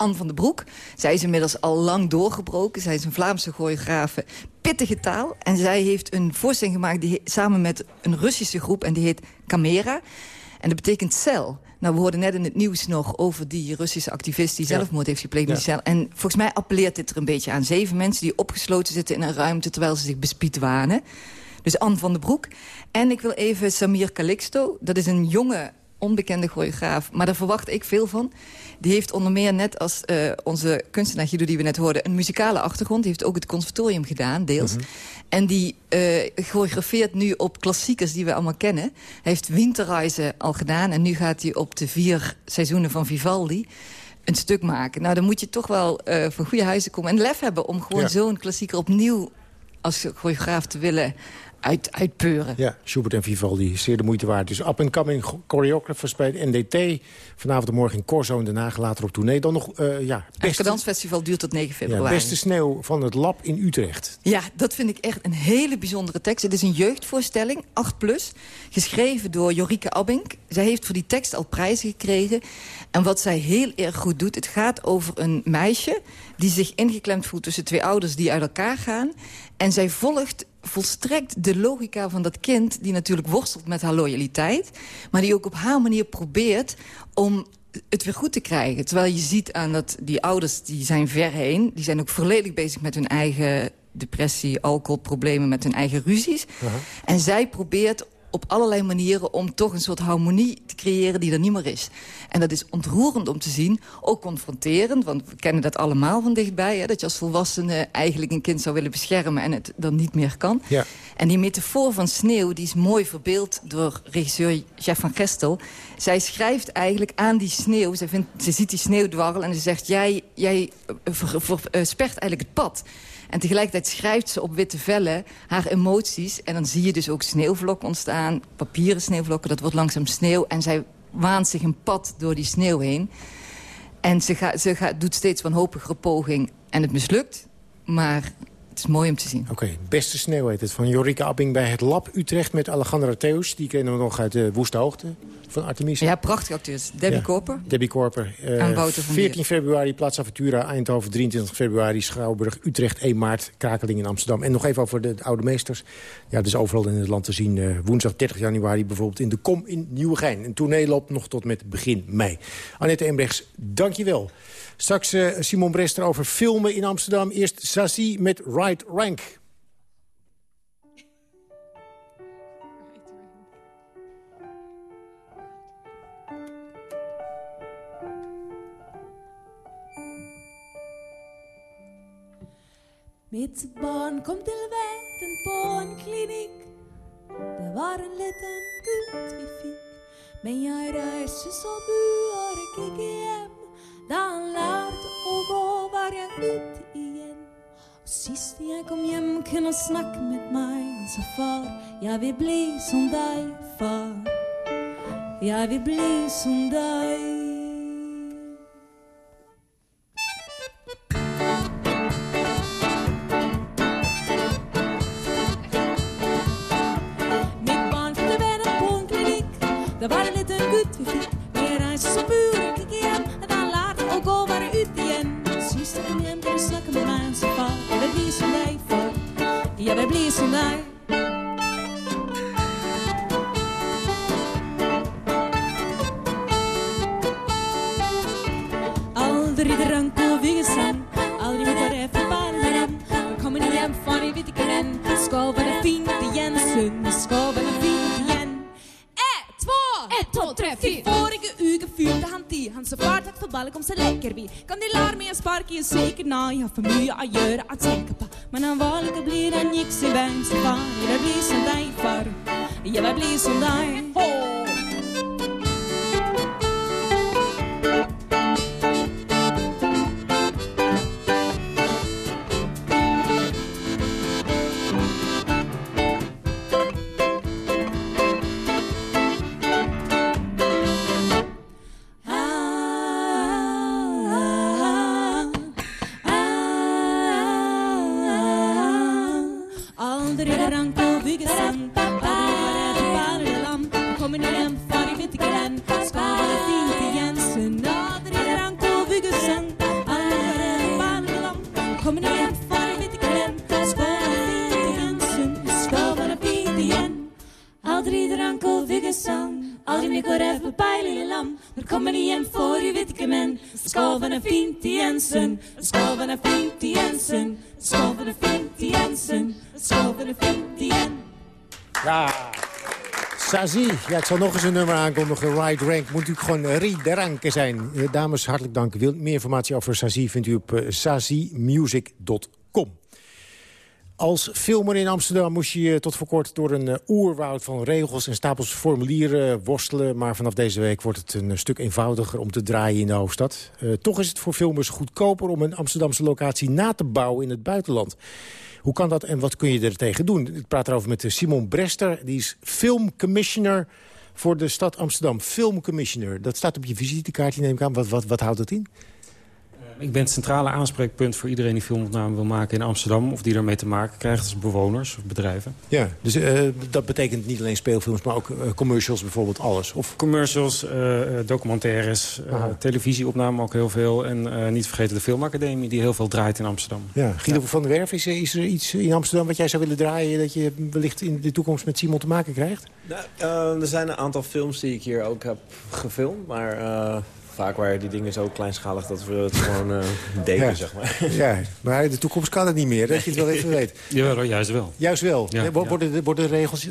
Anne van den Broek. Zij is inmiddels al lang doorgebroken. Zij is een Vlaamse choreografe. Pittige taal. En zij heeft een voorstelling gemaakt die samen met een Russische groep. En die heet Camera. En dat betekent cel. Nou, we hoorden net in het nieuws nog over die Russische activist... die Ja. zelfmoord heeft gepleegd in Ja. cel. En volgens mij appelleert dit er een beetje aan. Zeven mensen die opgesloten zitten in een ruimte... terwijl ze zich bespied wanen. Dus Anne van den Broek. En ik wil even Samir Calixto. Dat is een jonge, onbekende choreograaf. Maar daar verwacht ik veel van. Die heeft onder meer, net als eh, onze kunstenaar Guido die we net hoorden... een muzikale achtergrond. Die heeft ook het conservatorium gedaan, deels. En die eh choreografeert nu op klassiekers die we allemaal kennen. Hij heeft Winterreizen al gedaan. En nu gaat hij op de vier seizoenen van Vivaldi een stuk maken. Nou, dan moet je toch wel eh, van goede huizen komen. En lef hebben om gewoon Ja. zo'n klassieker opnieuw als choreograaf te willen uit, uitpeuren. Ja, Schubert en Vivaldi, zeer de moeite waard. Dus up-and-coming choreographers bij het NDT. Vanavond en morgen in Corso en daarna later op tournee. Dan nog, eh ja, Het Dansfestival duurt tot 9 ja, februari. beste sneeuw van het lab in Utrecht. Ja, dat vind ik echt een hele bijzondere tekst. Het is een jeugdvoorstelling, 8 plus, geschreven door Jorike Abink. Zij heeft voor die tekst al prijzen gekregen. En wat zij heel erg goed doet, het gaat over een meisje... die zich ingeklemd voelt tussen twee ouders die uit elkaar gaan. En zij volgt volstrekt de logica van dat kind... die natuurlijk worstelt met haar loyaliteit... maar die ook op haar manier probeert om het weer goed te krijgen. Terwijl je ziet aan dat die ouders die zijn ver heen. Die zijn ook volledig bezig met hun eigen depressie, alcoholproblemen... met hun eigen ruzies. En zij probeert op allerlei manieren om toch een soort harmonie te creëren die er niet meer is. En dat is ontroerend om te zien, ook confronterend... want we kennen dat allemaal van dichtbij... Hè, dat je als volwassene eigenlijk een kind zou willen beschermen... en het dan niet meer kan. Ja. En die metafoor van sneeuw die is mooi verbeeld door regisseur Jeff van Gestel. Zij schrijft eigenlijk aan die sneeuw. Ze, vindt, ze ziet die sneeuw dwarrelen en ze zegt... jij, jij eh, ver- ver- eh, spert eigenlijk het pad. En tegelijkertijd schrijft ze op witte vellen haar emoties. En dan zie je dus ook sneeuwvlokken ontstaan. Papieren sneeuwvlokken, dat wordt langzaam sneeuw. En zij waant zich een pad door die sneeuw heen. En ze, gaat, ze gaat, doet steeds wanhopigere poging. En het mislukt. Maar het is mooi om te zien. Oké, beste sneeuw heet het. Van Jorike Abbing bij het Lab Utrecht met Alejandra Theus. Die kennen we nog uit de Woeste Hoogte van Artemis. Ja, prachtige acteurs. Debbie Ja. Koper. Debbie Korper. En Wouter van 14 februari Plaats Aventura, Eindhoven. 23 februari Schouwburg, Utrecht, 1 maart Krakeling in Amsterdam. En nog even over de, de oude meesters. Ja, dat is overal in het land te zien. Eh, woensdag 30 januari bijvoorbeeld in de Kom in Nieuwegein. Een tournee loopt nog tot met begin mei. Annette Embrechts, dankjewel. Straks eh, Simon Brester over filmen in Amsterdam. Eerst Sazi met Right Rank. Mitt barn kom til verden på en klinikk. Det var en liten gutt vi fikk. Men jeg reiste som uørk ikke hjem. da han lärd och gav var jag ute igen. Och sist jag kom hem kunde han snacka med mig Han sa far, jag vill bli som dig far. Jag vill bli som dig nei, jeg har for mye å gjøre å tenke på. Men han var like blir han gikk sin vei, så far, jeg vil bli som bli deg. Skal være fint i Jensen Skal være fint i Jensen Skal være fint i Jensen Skal være fint igjen Ja. Sazie. Ja, ik zal nog eens een nummer aankondigen. Ride Rank moet natuurlijk gewoon Riederanke zijn. Eh, Dames, hartelijk dank. Wilt meer informatie over Sazie vindt u op uh, saziemusic.com. Als filmer in Amsterdam moest je tot voor kort door een uh, oerwoud van regels en stapels formulieren worstelen. Maar vanaf deze week wordt het een stuk eenvoudiger om te draaien in de hoofdstad. Uh, toch is het voor filmers goedkoper om een Amsterdamse locatie na te bouwen in het buitenland. Hoe kan dat en wat kun je er tegen doen? Ik praat erover met Simon Brester. Die is filmcommissioner voor de stad Amsterdam. Filmcommissioner. Dat staat op je visitekaartje, neem ik aan. Wat, wat, wat houdt dat in? Ik ben het centrale aanspreekpunt voor iedereen die filmopname wil maken in Amsterdam... of die ermee te maken krijgt als bewoners of bedrijven. Ja, dus uh, dat betekent niet alleen speelfilms, maar ook uh, commercials bijvoorbeeld, alles? Of... Commercials, uh, documentaires, televisieopnamen ook heel veel. En niet vergeten de filmacademie die heel veel draait in Amsterdam. Ja, Guido ja. van der Werf, is, is, er iets in Amsterdam wat jij zou willen draaien... dat je wellicht in de toekomst met Simon te maken krijgt? Nou, er zijn een aantal films die ik hier ook heb gefilmd, maar vaak waren die dingen zo kleinschalig dat we het gewoon uh, deden, ja. zeg maar. Ja, maar in de toekomst kan het niet meer, dat je het wel even weet. Ja, juist wel. Juist wel. Ja, worden, de, worden de regels,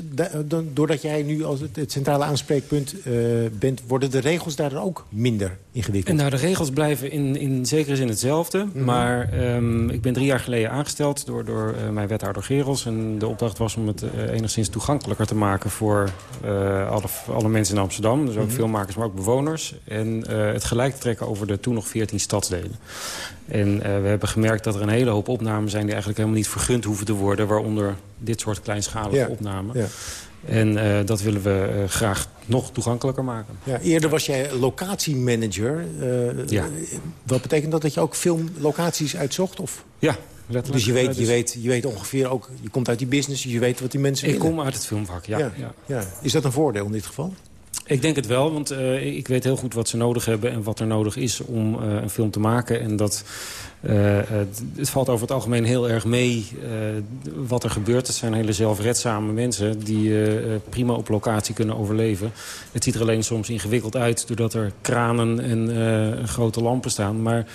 doordat jij nu als het centrale aanspreekpunt uh, bent... worden de regels daar dan ook minder ingewikkeld? En nou, de regels blijven in, in zekere zin hetzelfde. Mm -hmm. Maar um, ik ben drie jaar geleden aangesteld door, door uh, mijn wethouder Gerels. En de opdracht was om het enigszins toegankelijker te maken... voor alle, alle mensen in Amsterdam. Dus ook mm -hmm. filmmakers, maar ook bewoners. En het gelijk trekken over de toen nog 14 stadsdelen. En uh, we hebben gemerkt dat er een hele hoop opnamen zijn... die eigenlijk helemaal niet vergund hoeven te worden... waaronder dit soort kleinschalige ja. opnamen. Ja. En uh, dat willen we uh, graag nog toegankelijker maken. Ja, eerder was jij locatiemanager. ja. Wat betekent dat dat je ook filmlocaties uitzocht? Of? Ja, dus je weet, je, weet, je weet ongeveer ook... je komt uit die business, dus je weet wat die mensen Ik willen. kom uit het filmvak, ja. ja. Is dat een voordeel in dit geval? Ik denk het wel, want uh, ik weet heel goed wat ze nodig hebben... en wat er nodig is om uh, een film te maken. En dat, uh, het valt over het algemeen heel erg mee wat er gebeurt. Het zijn hele zelfredzame mensen die prima op locatie kunnen overleven. Het ziet er alleen soms ingewikkeld uit... doordat er kranen en grote lampen staan. Maar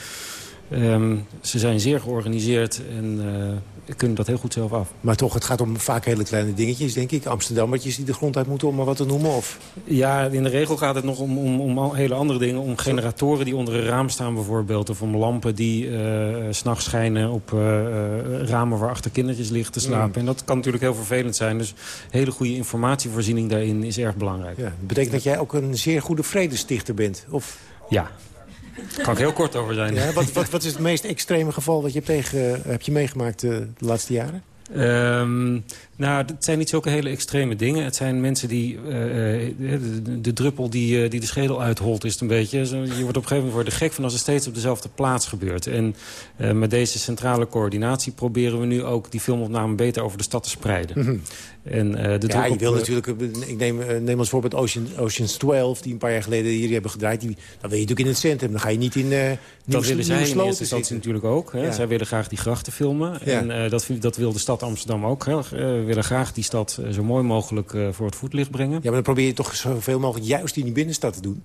um, ze zijn zeer georganiseerd en kunnen dat heel goed zelf af. Maar toch, het gaat om vaak hele kleine dingetjes, denk ik. Amsterdammertjes die de grond uit moeten, om maar wat te noemen? Of? Ja, in de regel gaat het nog om, om, om hele andere dingen. Om generatoren die onder een raam staan bijvoorbeeld. Of om lampen die uh, s'nachts schijnen op uh, ramen waar achter kindertjes liggen te slapen. Mm. En dat kan natuurlijk heel vervelend zijn. Dus hele goede informatievoorziening daarin is erg belangrijk. Ja, betekent dat jij ook een zeer goede vredestichter bent? Of... Ja, daar kan ik heel kort over zijn. Ja, wat, wat, wat, is het meest extreme geval dat je hebt, tegen, heb je meegemaakt uh, de laatste jaren? Um, nou, het zijn niet zulke hele extreme dingen. Het zijn mensen die... Uh, de, de, druppel die, uh, die de schedel uitholt is het een beetje. Zo, je wordt op een gegeven moment worden gek van als het steeds op dezelfde plaats gebeurt. En uh, met deze centrale coördinatie proberen we nu ook die filmopname beter over de stad te spreiden. Mhm. Mm -hmm. En, de ja, je wil natuurlijk... Ik neem, neem als voorbeeld Ocean, Ocean's 12, die een paar jaar geleden hier hebben gedraaid. Die, dan wil je natuurlijk in het centrum. Dan ga je niet in uh, Dat willen zij in eerste instantie natuurlijk ook. Hè. Ja. Zij willen graag die grachten filmen. Ja. En uh, dat, dat wil de stad Amsterdam ook. Hè. Willen graag die stad zo mooi mogelijk uh, voor het voetlicht brengen. Ja, maar dan probeer je toch zoveel mogelijk juist in die binnenstad te doen.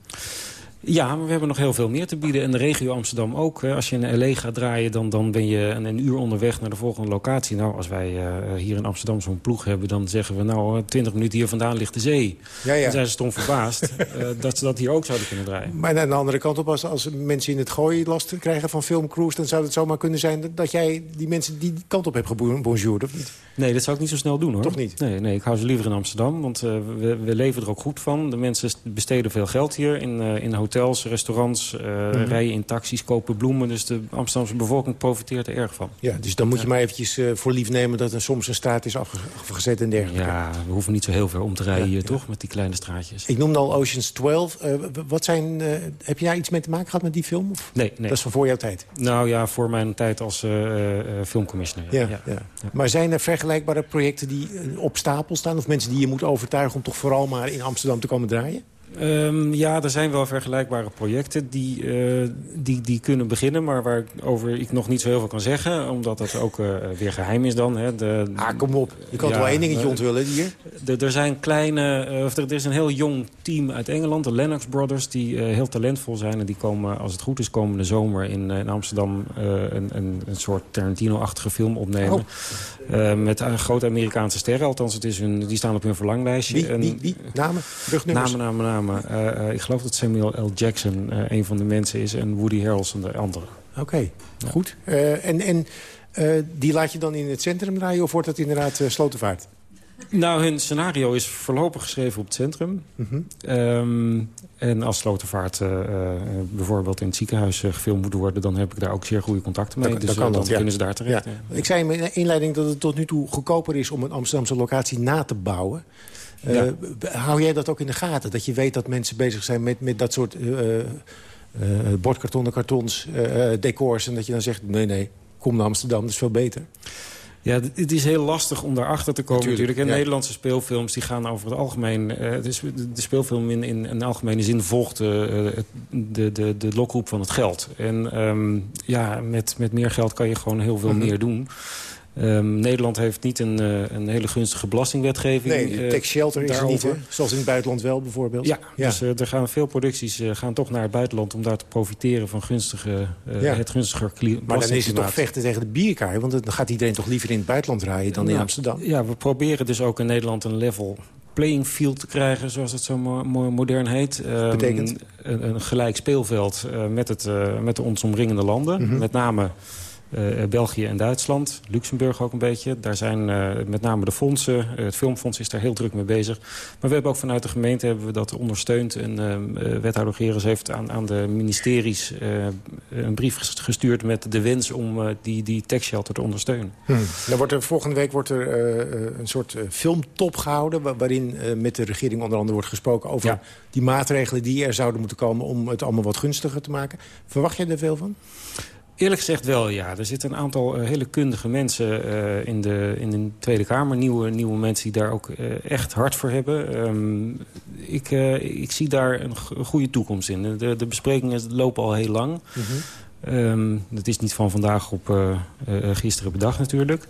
Ja, maar we hebben nog heel veel meer te bieden. En de regio Amsterdam ook. Als je in L.A. gaat draaien, dan, dan ben je een, een uur onderweg naar de volgende locatie. Nou, als wij eh, hier in Amsterdam zo'n ploeg hebben... dan zeggen we, nou, eh, 20 minuten hier vandaan ligt de zee. Ja, ja. Dan zijn ze stom verbaasd eh, dat ze dat hier ook zouden kunnen draaien. Maar aan de andere kant op, als, als mensen in het gooien last krijgen van filmcrews... dan zou het zomaar kunnen zijn dat, jij die mensen die kant op hebt gebonjourd, of niet? Nee, dat zou ik niet zo snel doen, hoor. Toch niet? Nee, nee ik hou ze liever in Amsterdam, want eh, we, we leven er ook goed van. De mensen besteden veel geld hier in, eh, in hotels, restaurants... eh, Mhm. rijden in taxis, kopen bloemen. Dus de Amsterdamse bevolking profiteert er erg van. Ja, dus dan moet je maar eventjes eh, voor lief nemen dat er soms een straat is afge- afgezet en dergelijke. Ja, we hoeven niet zo heel ver om te rijden Ja, hier, toch? Met die kleine straatjes. Ik noemde al Oceans 12. Eh, wat zijn, heb je daar iets mee te maken gehad met die film? Of? Nee, nee. Dat is van voor jouw tijd? Nou ja, voor mijn tijd als filmcommissioner. Ja, ja. Maar zijn er vergelijkbare projecten die op stapel staan? Of mensen die je moet overtuigen om toch vooral maar in Amsterdam te komen draaien? Ehm, ja, er zijn wel vergelijkbare projecten die, eh, die, die kunnen beginnen... maar waarover ik nog niet zo heel veel kan zeggen. Omdat dat ook eh, weer geheim is dan. Hè. De, ah, kom op. Je kan toch wel één dingetje eh, onthullen hier? Er zijn kleine, of er, er is een heel jong team uit Engeland, de Lennox Brothers... die heel talentvol zijn. En die komen, als het goed is, komende zomer in, in Amsterdam... een, een, een soort Tarantino-achtige film opnemen. Oh. Met grote Amerikaanse sterren. Althans, het is hun, die staan op hun verlanglijstje. Wie, wie, wie? Namen? Rugnummers? Namen, namen, namen. Eh, eh, ik geloof dat Samuel L. Jackson eh, een van de mensen is... en Woody Harrelson de andere. Oké, goed. En en die laat je dan in het centrum draaien of wordt dat inderdaad slotenvaart? Nou, hun scenario is voorlopig geschreven op het centrum. Mhm. Ehm, en als Slotervaart eh, bijvoorbeeld in het ziekenhuis gefilmd moet worden... dan heb ik daar ook zeer goede contacten mee. Dan- dus dan ja. kunnen ze daar terecht. Ja. ja. Ik zei in mijn inleiding dat het tot nu toe goedkoper is om een Amsterdamse locatie na te bouwen. Eh, Ja. b- hou jij dat ook in de gaten? Dat je weet dat mensen bezig zijn met, met dat soort eh, eh, bordkartonnen, kartons, eh, eh, decors... en dat je dan zegt, nee, nee, kom naar Amsterdam, dat is veel beter. Ja, het is heel lastig om daarachter te komen Natuurlijk, natuurlijk. En ja. Nederlandse speelfilms die gaan over het algemeen... eh, de speelfilm in, in een algemene zin volgt eh, het- de, de, de lokroep van het geld. En ehm, ja, met, met meer geld kan je gewoon heel veel Mhm. meer doen. Ehm, Nederland heeft niet een, eh, een hele gunstige belastingwetgeving. Nee, de eh, tax shelter is er niet, hè? zoals in het buitenland wel bijvoorbeeld. Ja, dus eh, er gaan veel producties gaan toch naar het buitenland... om daar te profiteren van gunstige, Ja. het gunstige kli- maar dan is het toch vechten tegen de bierkaai... want dan gaat iedereen toch liever in het buitenland draaien dan in Nou, Amsterdam. Ja, we proberen dus ook in Nederland een level playing field te krijgen, zoals het zo modern heet. Ehm, Betekent? Een, een gelijk speelveld met, het, met de ons omringende landen. Mhm. Met name eh, België en Duitsland. Luxemburg ook een beetje. Daar zijn eh, met name de fondsen. eh, het Filmfonds is daar heel druk mee bezig. Maar we hebben ook vanuit de gemeente hebben we dat ondersteund. En ehm, eh, wethouder Geres heeft aan, aan de ministeries eh, een brief ges- gestuurd... met de wens om eh, die, die tax shelter te ondersteunen. Hmm. Dan wordt er, volgende week wordt er eh, eh, een soort eh, filmtop gehouden... wa- waarin eh, met de regering onder andere wordt gesproken over Ja. die maatregelen die er zouden moeten komen... om het allemaal wat gunstiger te maken. Verwacht je er veel van? Eerlijk gezegd wel, ja. Er zitten een aantal eh, hele kundige mensen eh, in, de, in de Tweede Kamer. Nieuwe, nieuwe mensen die daar ook eh, echt hard voor hebben. Ehm, ik, ik zie daar een, goede toekomst in. De, de besprekingen lopen al heel lang. Ehm, dat is niet van vandaag op gisteren bedacht natuurlijk.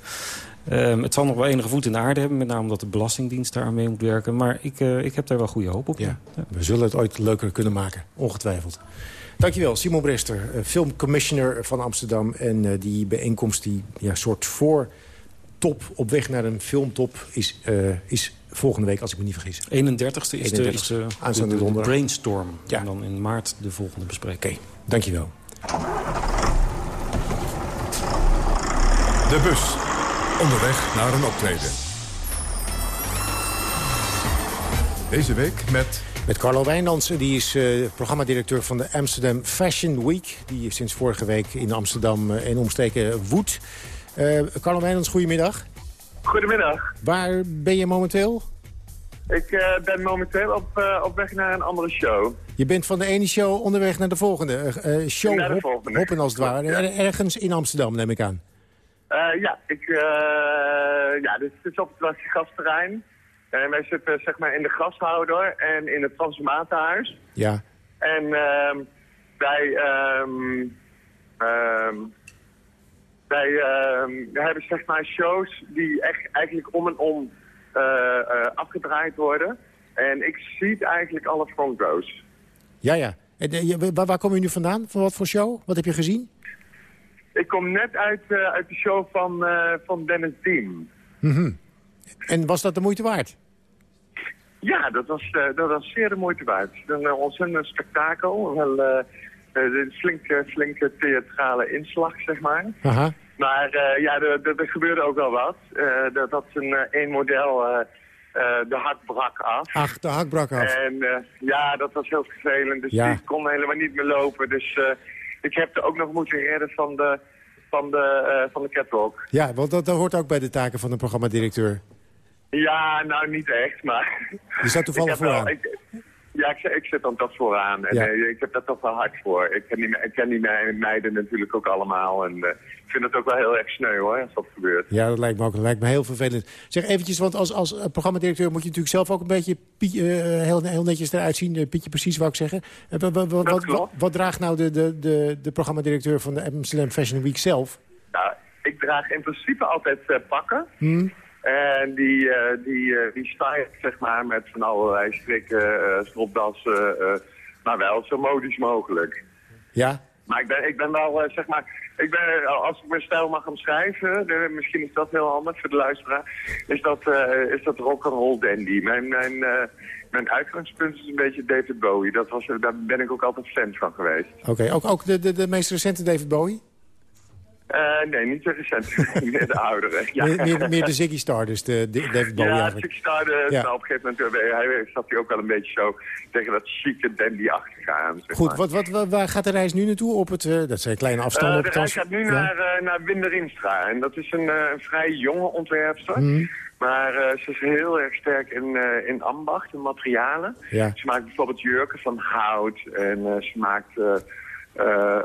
Ehm, het zal nog wel enige voet in de aarde hebben. Met name omdat de Belastingdienst daar aan mee moet werken. Maar ik, ik heb daar wel goede hoop op. Ja. We zullen het ooit leuker kunnen maken, ongetwijfeld. Dankjewel, Simon Brester, eh, filmcommissioner van Amsterdam. En eh, die bijeenkomst, die ja, soort voortop op weg naar een filmtop... is, eh, is volgende week, als ik me niet vergis. 31ste is de, Aanstaande de- de donderdag. brainstorm. Ja. En dan in maart de volgende bespreking. Oké, dankjewel. De bus. Onderweg naar een optreden. Deze week met... Met Carlo Wijnands, die is eh, programmadirecteur van de Amsterdam Fashion Week... die sinds vorige week in Amsterdam eh, en omstreken woedt. Eh Carlo Wijnands, goedemiddag. Goedemiddag. Waar ben je momenteel? Ik ben momenteel op, op weg naar een andere show. Je bent van de ene show onderweg naar de volgende. Show Naar de hop, volgende. hoppen als het ware. Ja. Er- Ergens in Amsterdam, neem ik aan. Ja, ik, ja, dit is op het Lassie gasterrein. En wij zitten zeg maar in de gashouder en in het transformatorhuis. Ja. En ehm, wij, ehm, ehm, wij hebben zeg maar shows die echt eigenlijk om en om eh, eh, afgedraaid worden. En ik zie eigenlijk alle front rows. Ja, ja. En, eh, waar, waar kom je nu vandaan? Van wat voor show? Wat heb je gezien? Ik kom net uit, uit de show van, van Dennis Dean. Mhm. En was dat de moeite waard? Ja, dat was, eh, dat was zeer de moeite waard. Een uh, ontzettend spektakel. Wel, eh, eh, een flinke, flinke theatrale inslag, zeg maar. Aha. Maar eh, ja, er, gebeurde ook wel wat. Eh, dat, dat is een eh, één model, eh, eh, de hak brak af. Ach, de hak brak af. En eh, ja, dat was heel vervelend. Dus Ja. die kon helemaal niet meer lopen. Dus eh, ik heb er ook nog moeten redden van de, van de, eh, van de catwalk. Ja, want dat, dat hoort ook bij de taken van de programmadirecteur. Ja, nou niet echt, maar... Je staat toevallig wel- vooraan. ik- ja, ik, ik zit dan toch vooraan. En Ja. eh, ik heb daar toch wel hard voor. Ik ken die, ik ken die me- meiden natuurlijk ook allemaal. En eh, ik vind het ook wel heel erg sneu hoor, als dat gebeurt. Ja, dat lijkt me ook dat lijkt me heel vervelend. Zeg eventjes, want als, als eh, programmadirecteur moet je natuurlijk zelf ook een beetje heel, heel netjes eruit zien. Pietje precies, wou ik zeggen. Wa- wa- wa- wat, wat, wat draagt nou de, de, de, de programmadirecteur van de Amsterdam Fashion Week zelf? Nou, ik draag in principe altijd pakken. Hm? En die, eh, die, eh, die ik zeg maar met van allerlei strikken, eh stropdassen, maar wel zo modisch mogelijk. Ja? Maar ik ben, ik ben wel, zeg maar, ik ben, als ik mijn stijl mag omschrijven, misschien is dat heel handig voor de luisteraar, is dat, eh is dat rock'n'roll dandy. Mijn, mijn, mijn uitgangspunt is een beetje David Bowie. Dat was, daar ben ik ook altijd fan van geweest. Oké, ook, ook de, de, de meest recente David Bowie? Eh, nee, niet de recente, meer de oudere. Ja. Meer, meer, meer de Ziggy Stardust, de, de David Bowie Ja. Six Star, de, Ja. nou, op een gegeven moment eh, hij, zat hij ook wel een beetje zo tegen dat chique dandy-achtige aan. Zeg Goed, wat, wat, wa- waar gaat de reis nu naartoe? Op het, eh, dat zijn kleine afstanden. Eh, op de reis gaat nu Ja. naar, eh, naar Winder Instra. En dat is een, eh, een vrij jonge ontwerpster. Mhm. Maar eh, ze is heel erg sterk in, eh, in ambacht, in materialen. Ja. Ze maakt bijvoorbeeld jurken van hout. En eh, ze maakt eh, eh,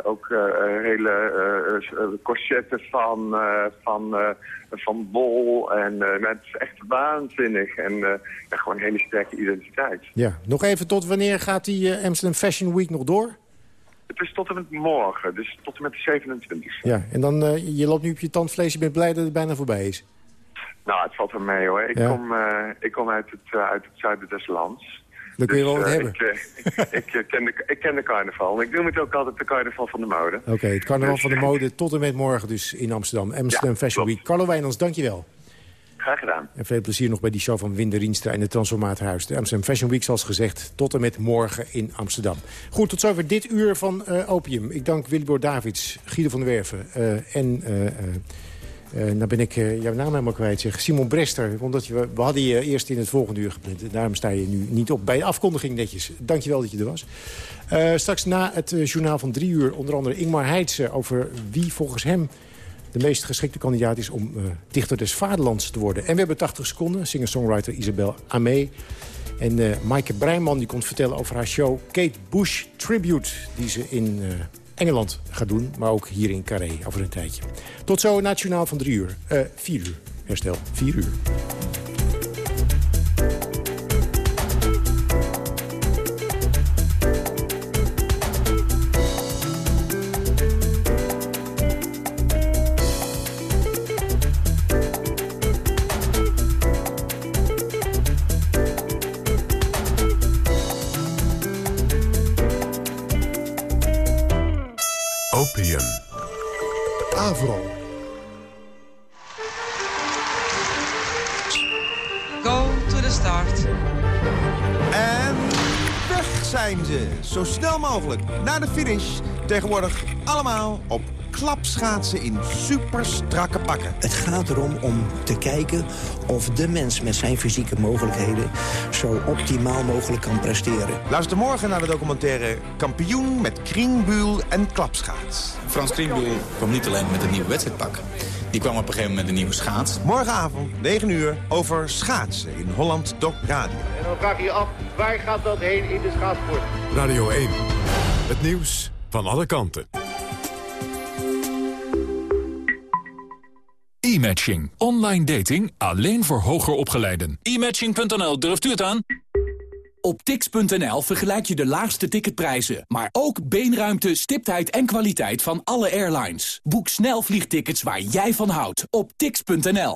ook eh, hele eh, eh, corsetten van, eh, van, eh, van bol. En eh, nou, het is echt waanzinnig. En eh, ja, gewoon een hele sterke identiteit. Ja, nog even tot wanneer gaat die eh, Amsterdam Fashion Week nog door? Het is tot en met morgen, dus tot en met de 27 Ja, en dan, eh, je loopt nu op je tandvlees, je bent blij dat het bijna voorbij is. Nou, het valt wel mee hoor. Ik, Ja. kom, eh, ik kom uit het, eh, uit het zuiden des lands. Dan kun je wel wat eh, hebben. Ik, eh, ik, eh, ken de, ik ken de carnaval. Ik noem het ook altijd de carnaval van de mode. Oké, het carnaval Dus, van de mode tot en met morgen dus in Amsterdam. Amsterdam Fashion Week. Carlo Wijnands, dankjewel. Graag gedaan. En veel plezier nog bij die show van Winder Rienstra in het Transformaathuis. De Amsterdam Fashion Week, zoals gezegd, tot en met morgen in Amsterdam. Goed, tot zover dit uur van eh, Opium. Ik dank Willibord Davids, Guido van der Werven eh, en... eh, eh, eh, nou ben ik eh, jouw naam helemaal kwijt, zeg. Simon Brester. Omdat je, we hadden je eerst in het volgende uur gepland. Daarom sta je nu niet op bij de afkondiging netjes. Dankjewel dat je er was. Eh, straks na het journaal van drie uur... onder andere Ingmar Heitse over wie volgens hem de meest geschikte kandidaat is om dichter des vaderlands te worden. En we hebben 80 seconden. Singer-songwriter Isabel Amé. En Maaike Breiman die komt vertellen over haar show Kate Bush Tribute... die ze in Engeland gaat doen, maar ook hier in Carré over een tijdje. Tot zo nationaal van drie uur. Eh vier uur. Herstel, vier uur. Mogelijk naar de finish. Tegenwoordig allemaal op klapschaatsen in super strakke pakken. Het gaat erom om te kijken of de mens met zijn fysieke mogelijkheden... zo optimaal mogelijk kan presteren. Luister morgen naar de documentaire Kampioen met Kringbuul en Klapschaats. Frans Kringbuul kwam niet alleen met een nieuwe wedstrijdpak. Die kwam op een gegeven moment met een nieuwe schaats. Morgenavond, 9 uur, over schaatsen in Holland Doc Radio. En dan vraag je je af, waar gaat dat heen in de schaatsport? Radio 1. Het nieuws van alle kanten. E-matching. Online dating alleen voor hoger opgeleiden. E-matching.nl, durft u het aan? Op tix.nl vergelijk je de laagste ticketprijzen, maar ook beenruimte, stiptheid en kwaliteit van alle airlines. Boek snel vliegtickets waar jij van houdt op tix.nl.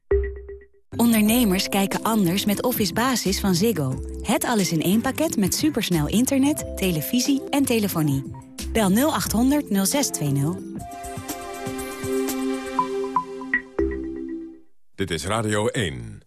Ondernemers kijken anders met Office Basis van Ziggo. Het alles in één pakket met supersnel internet, televisie en telefonie. Bel 0800 0620. Dit is Radio 1.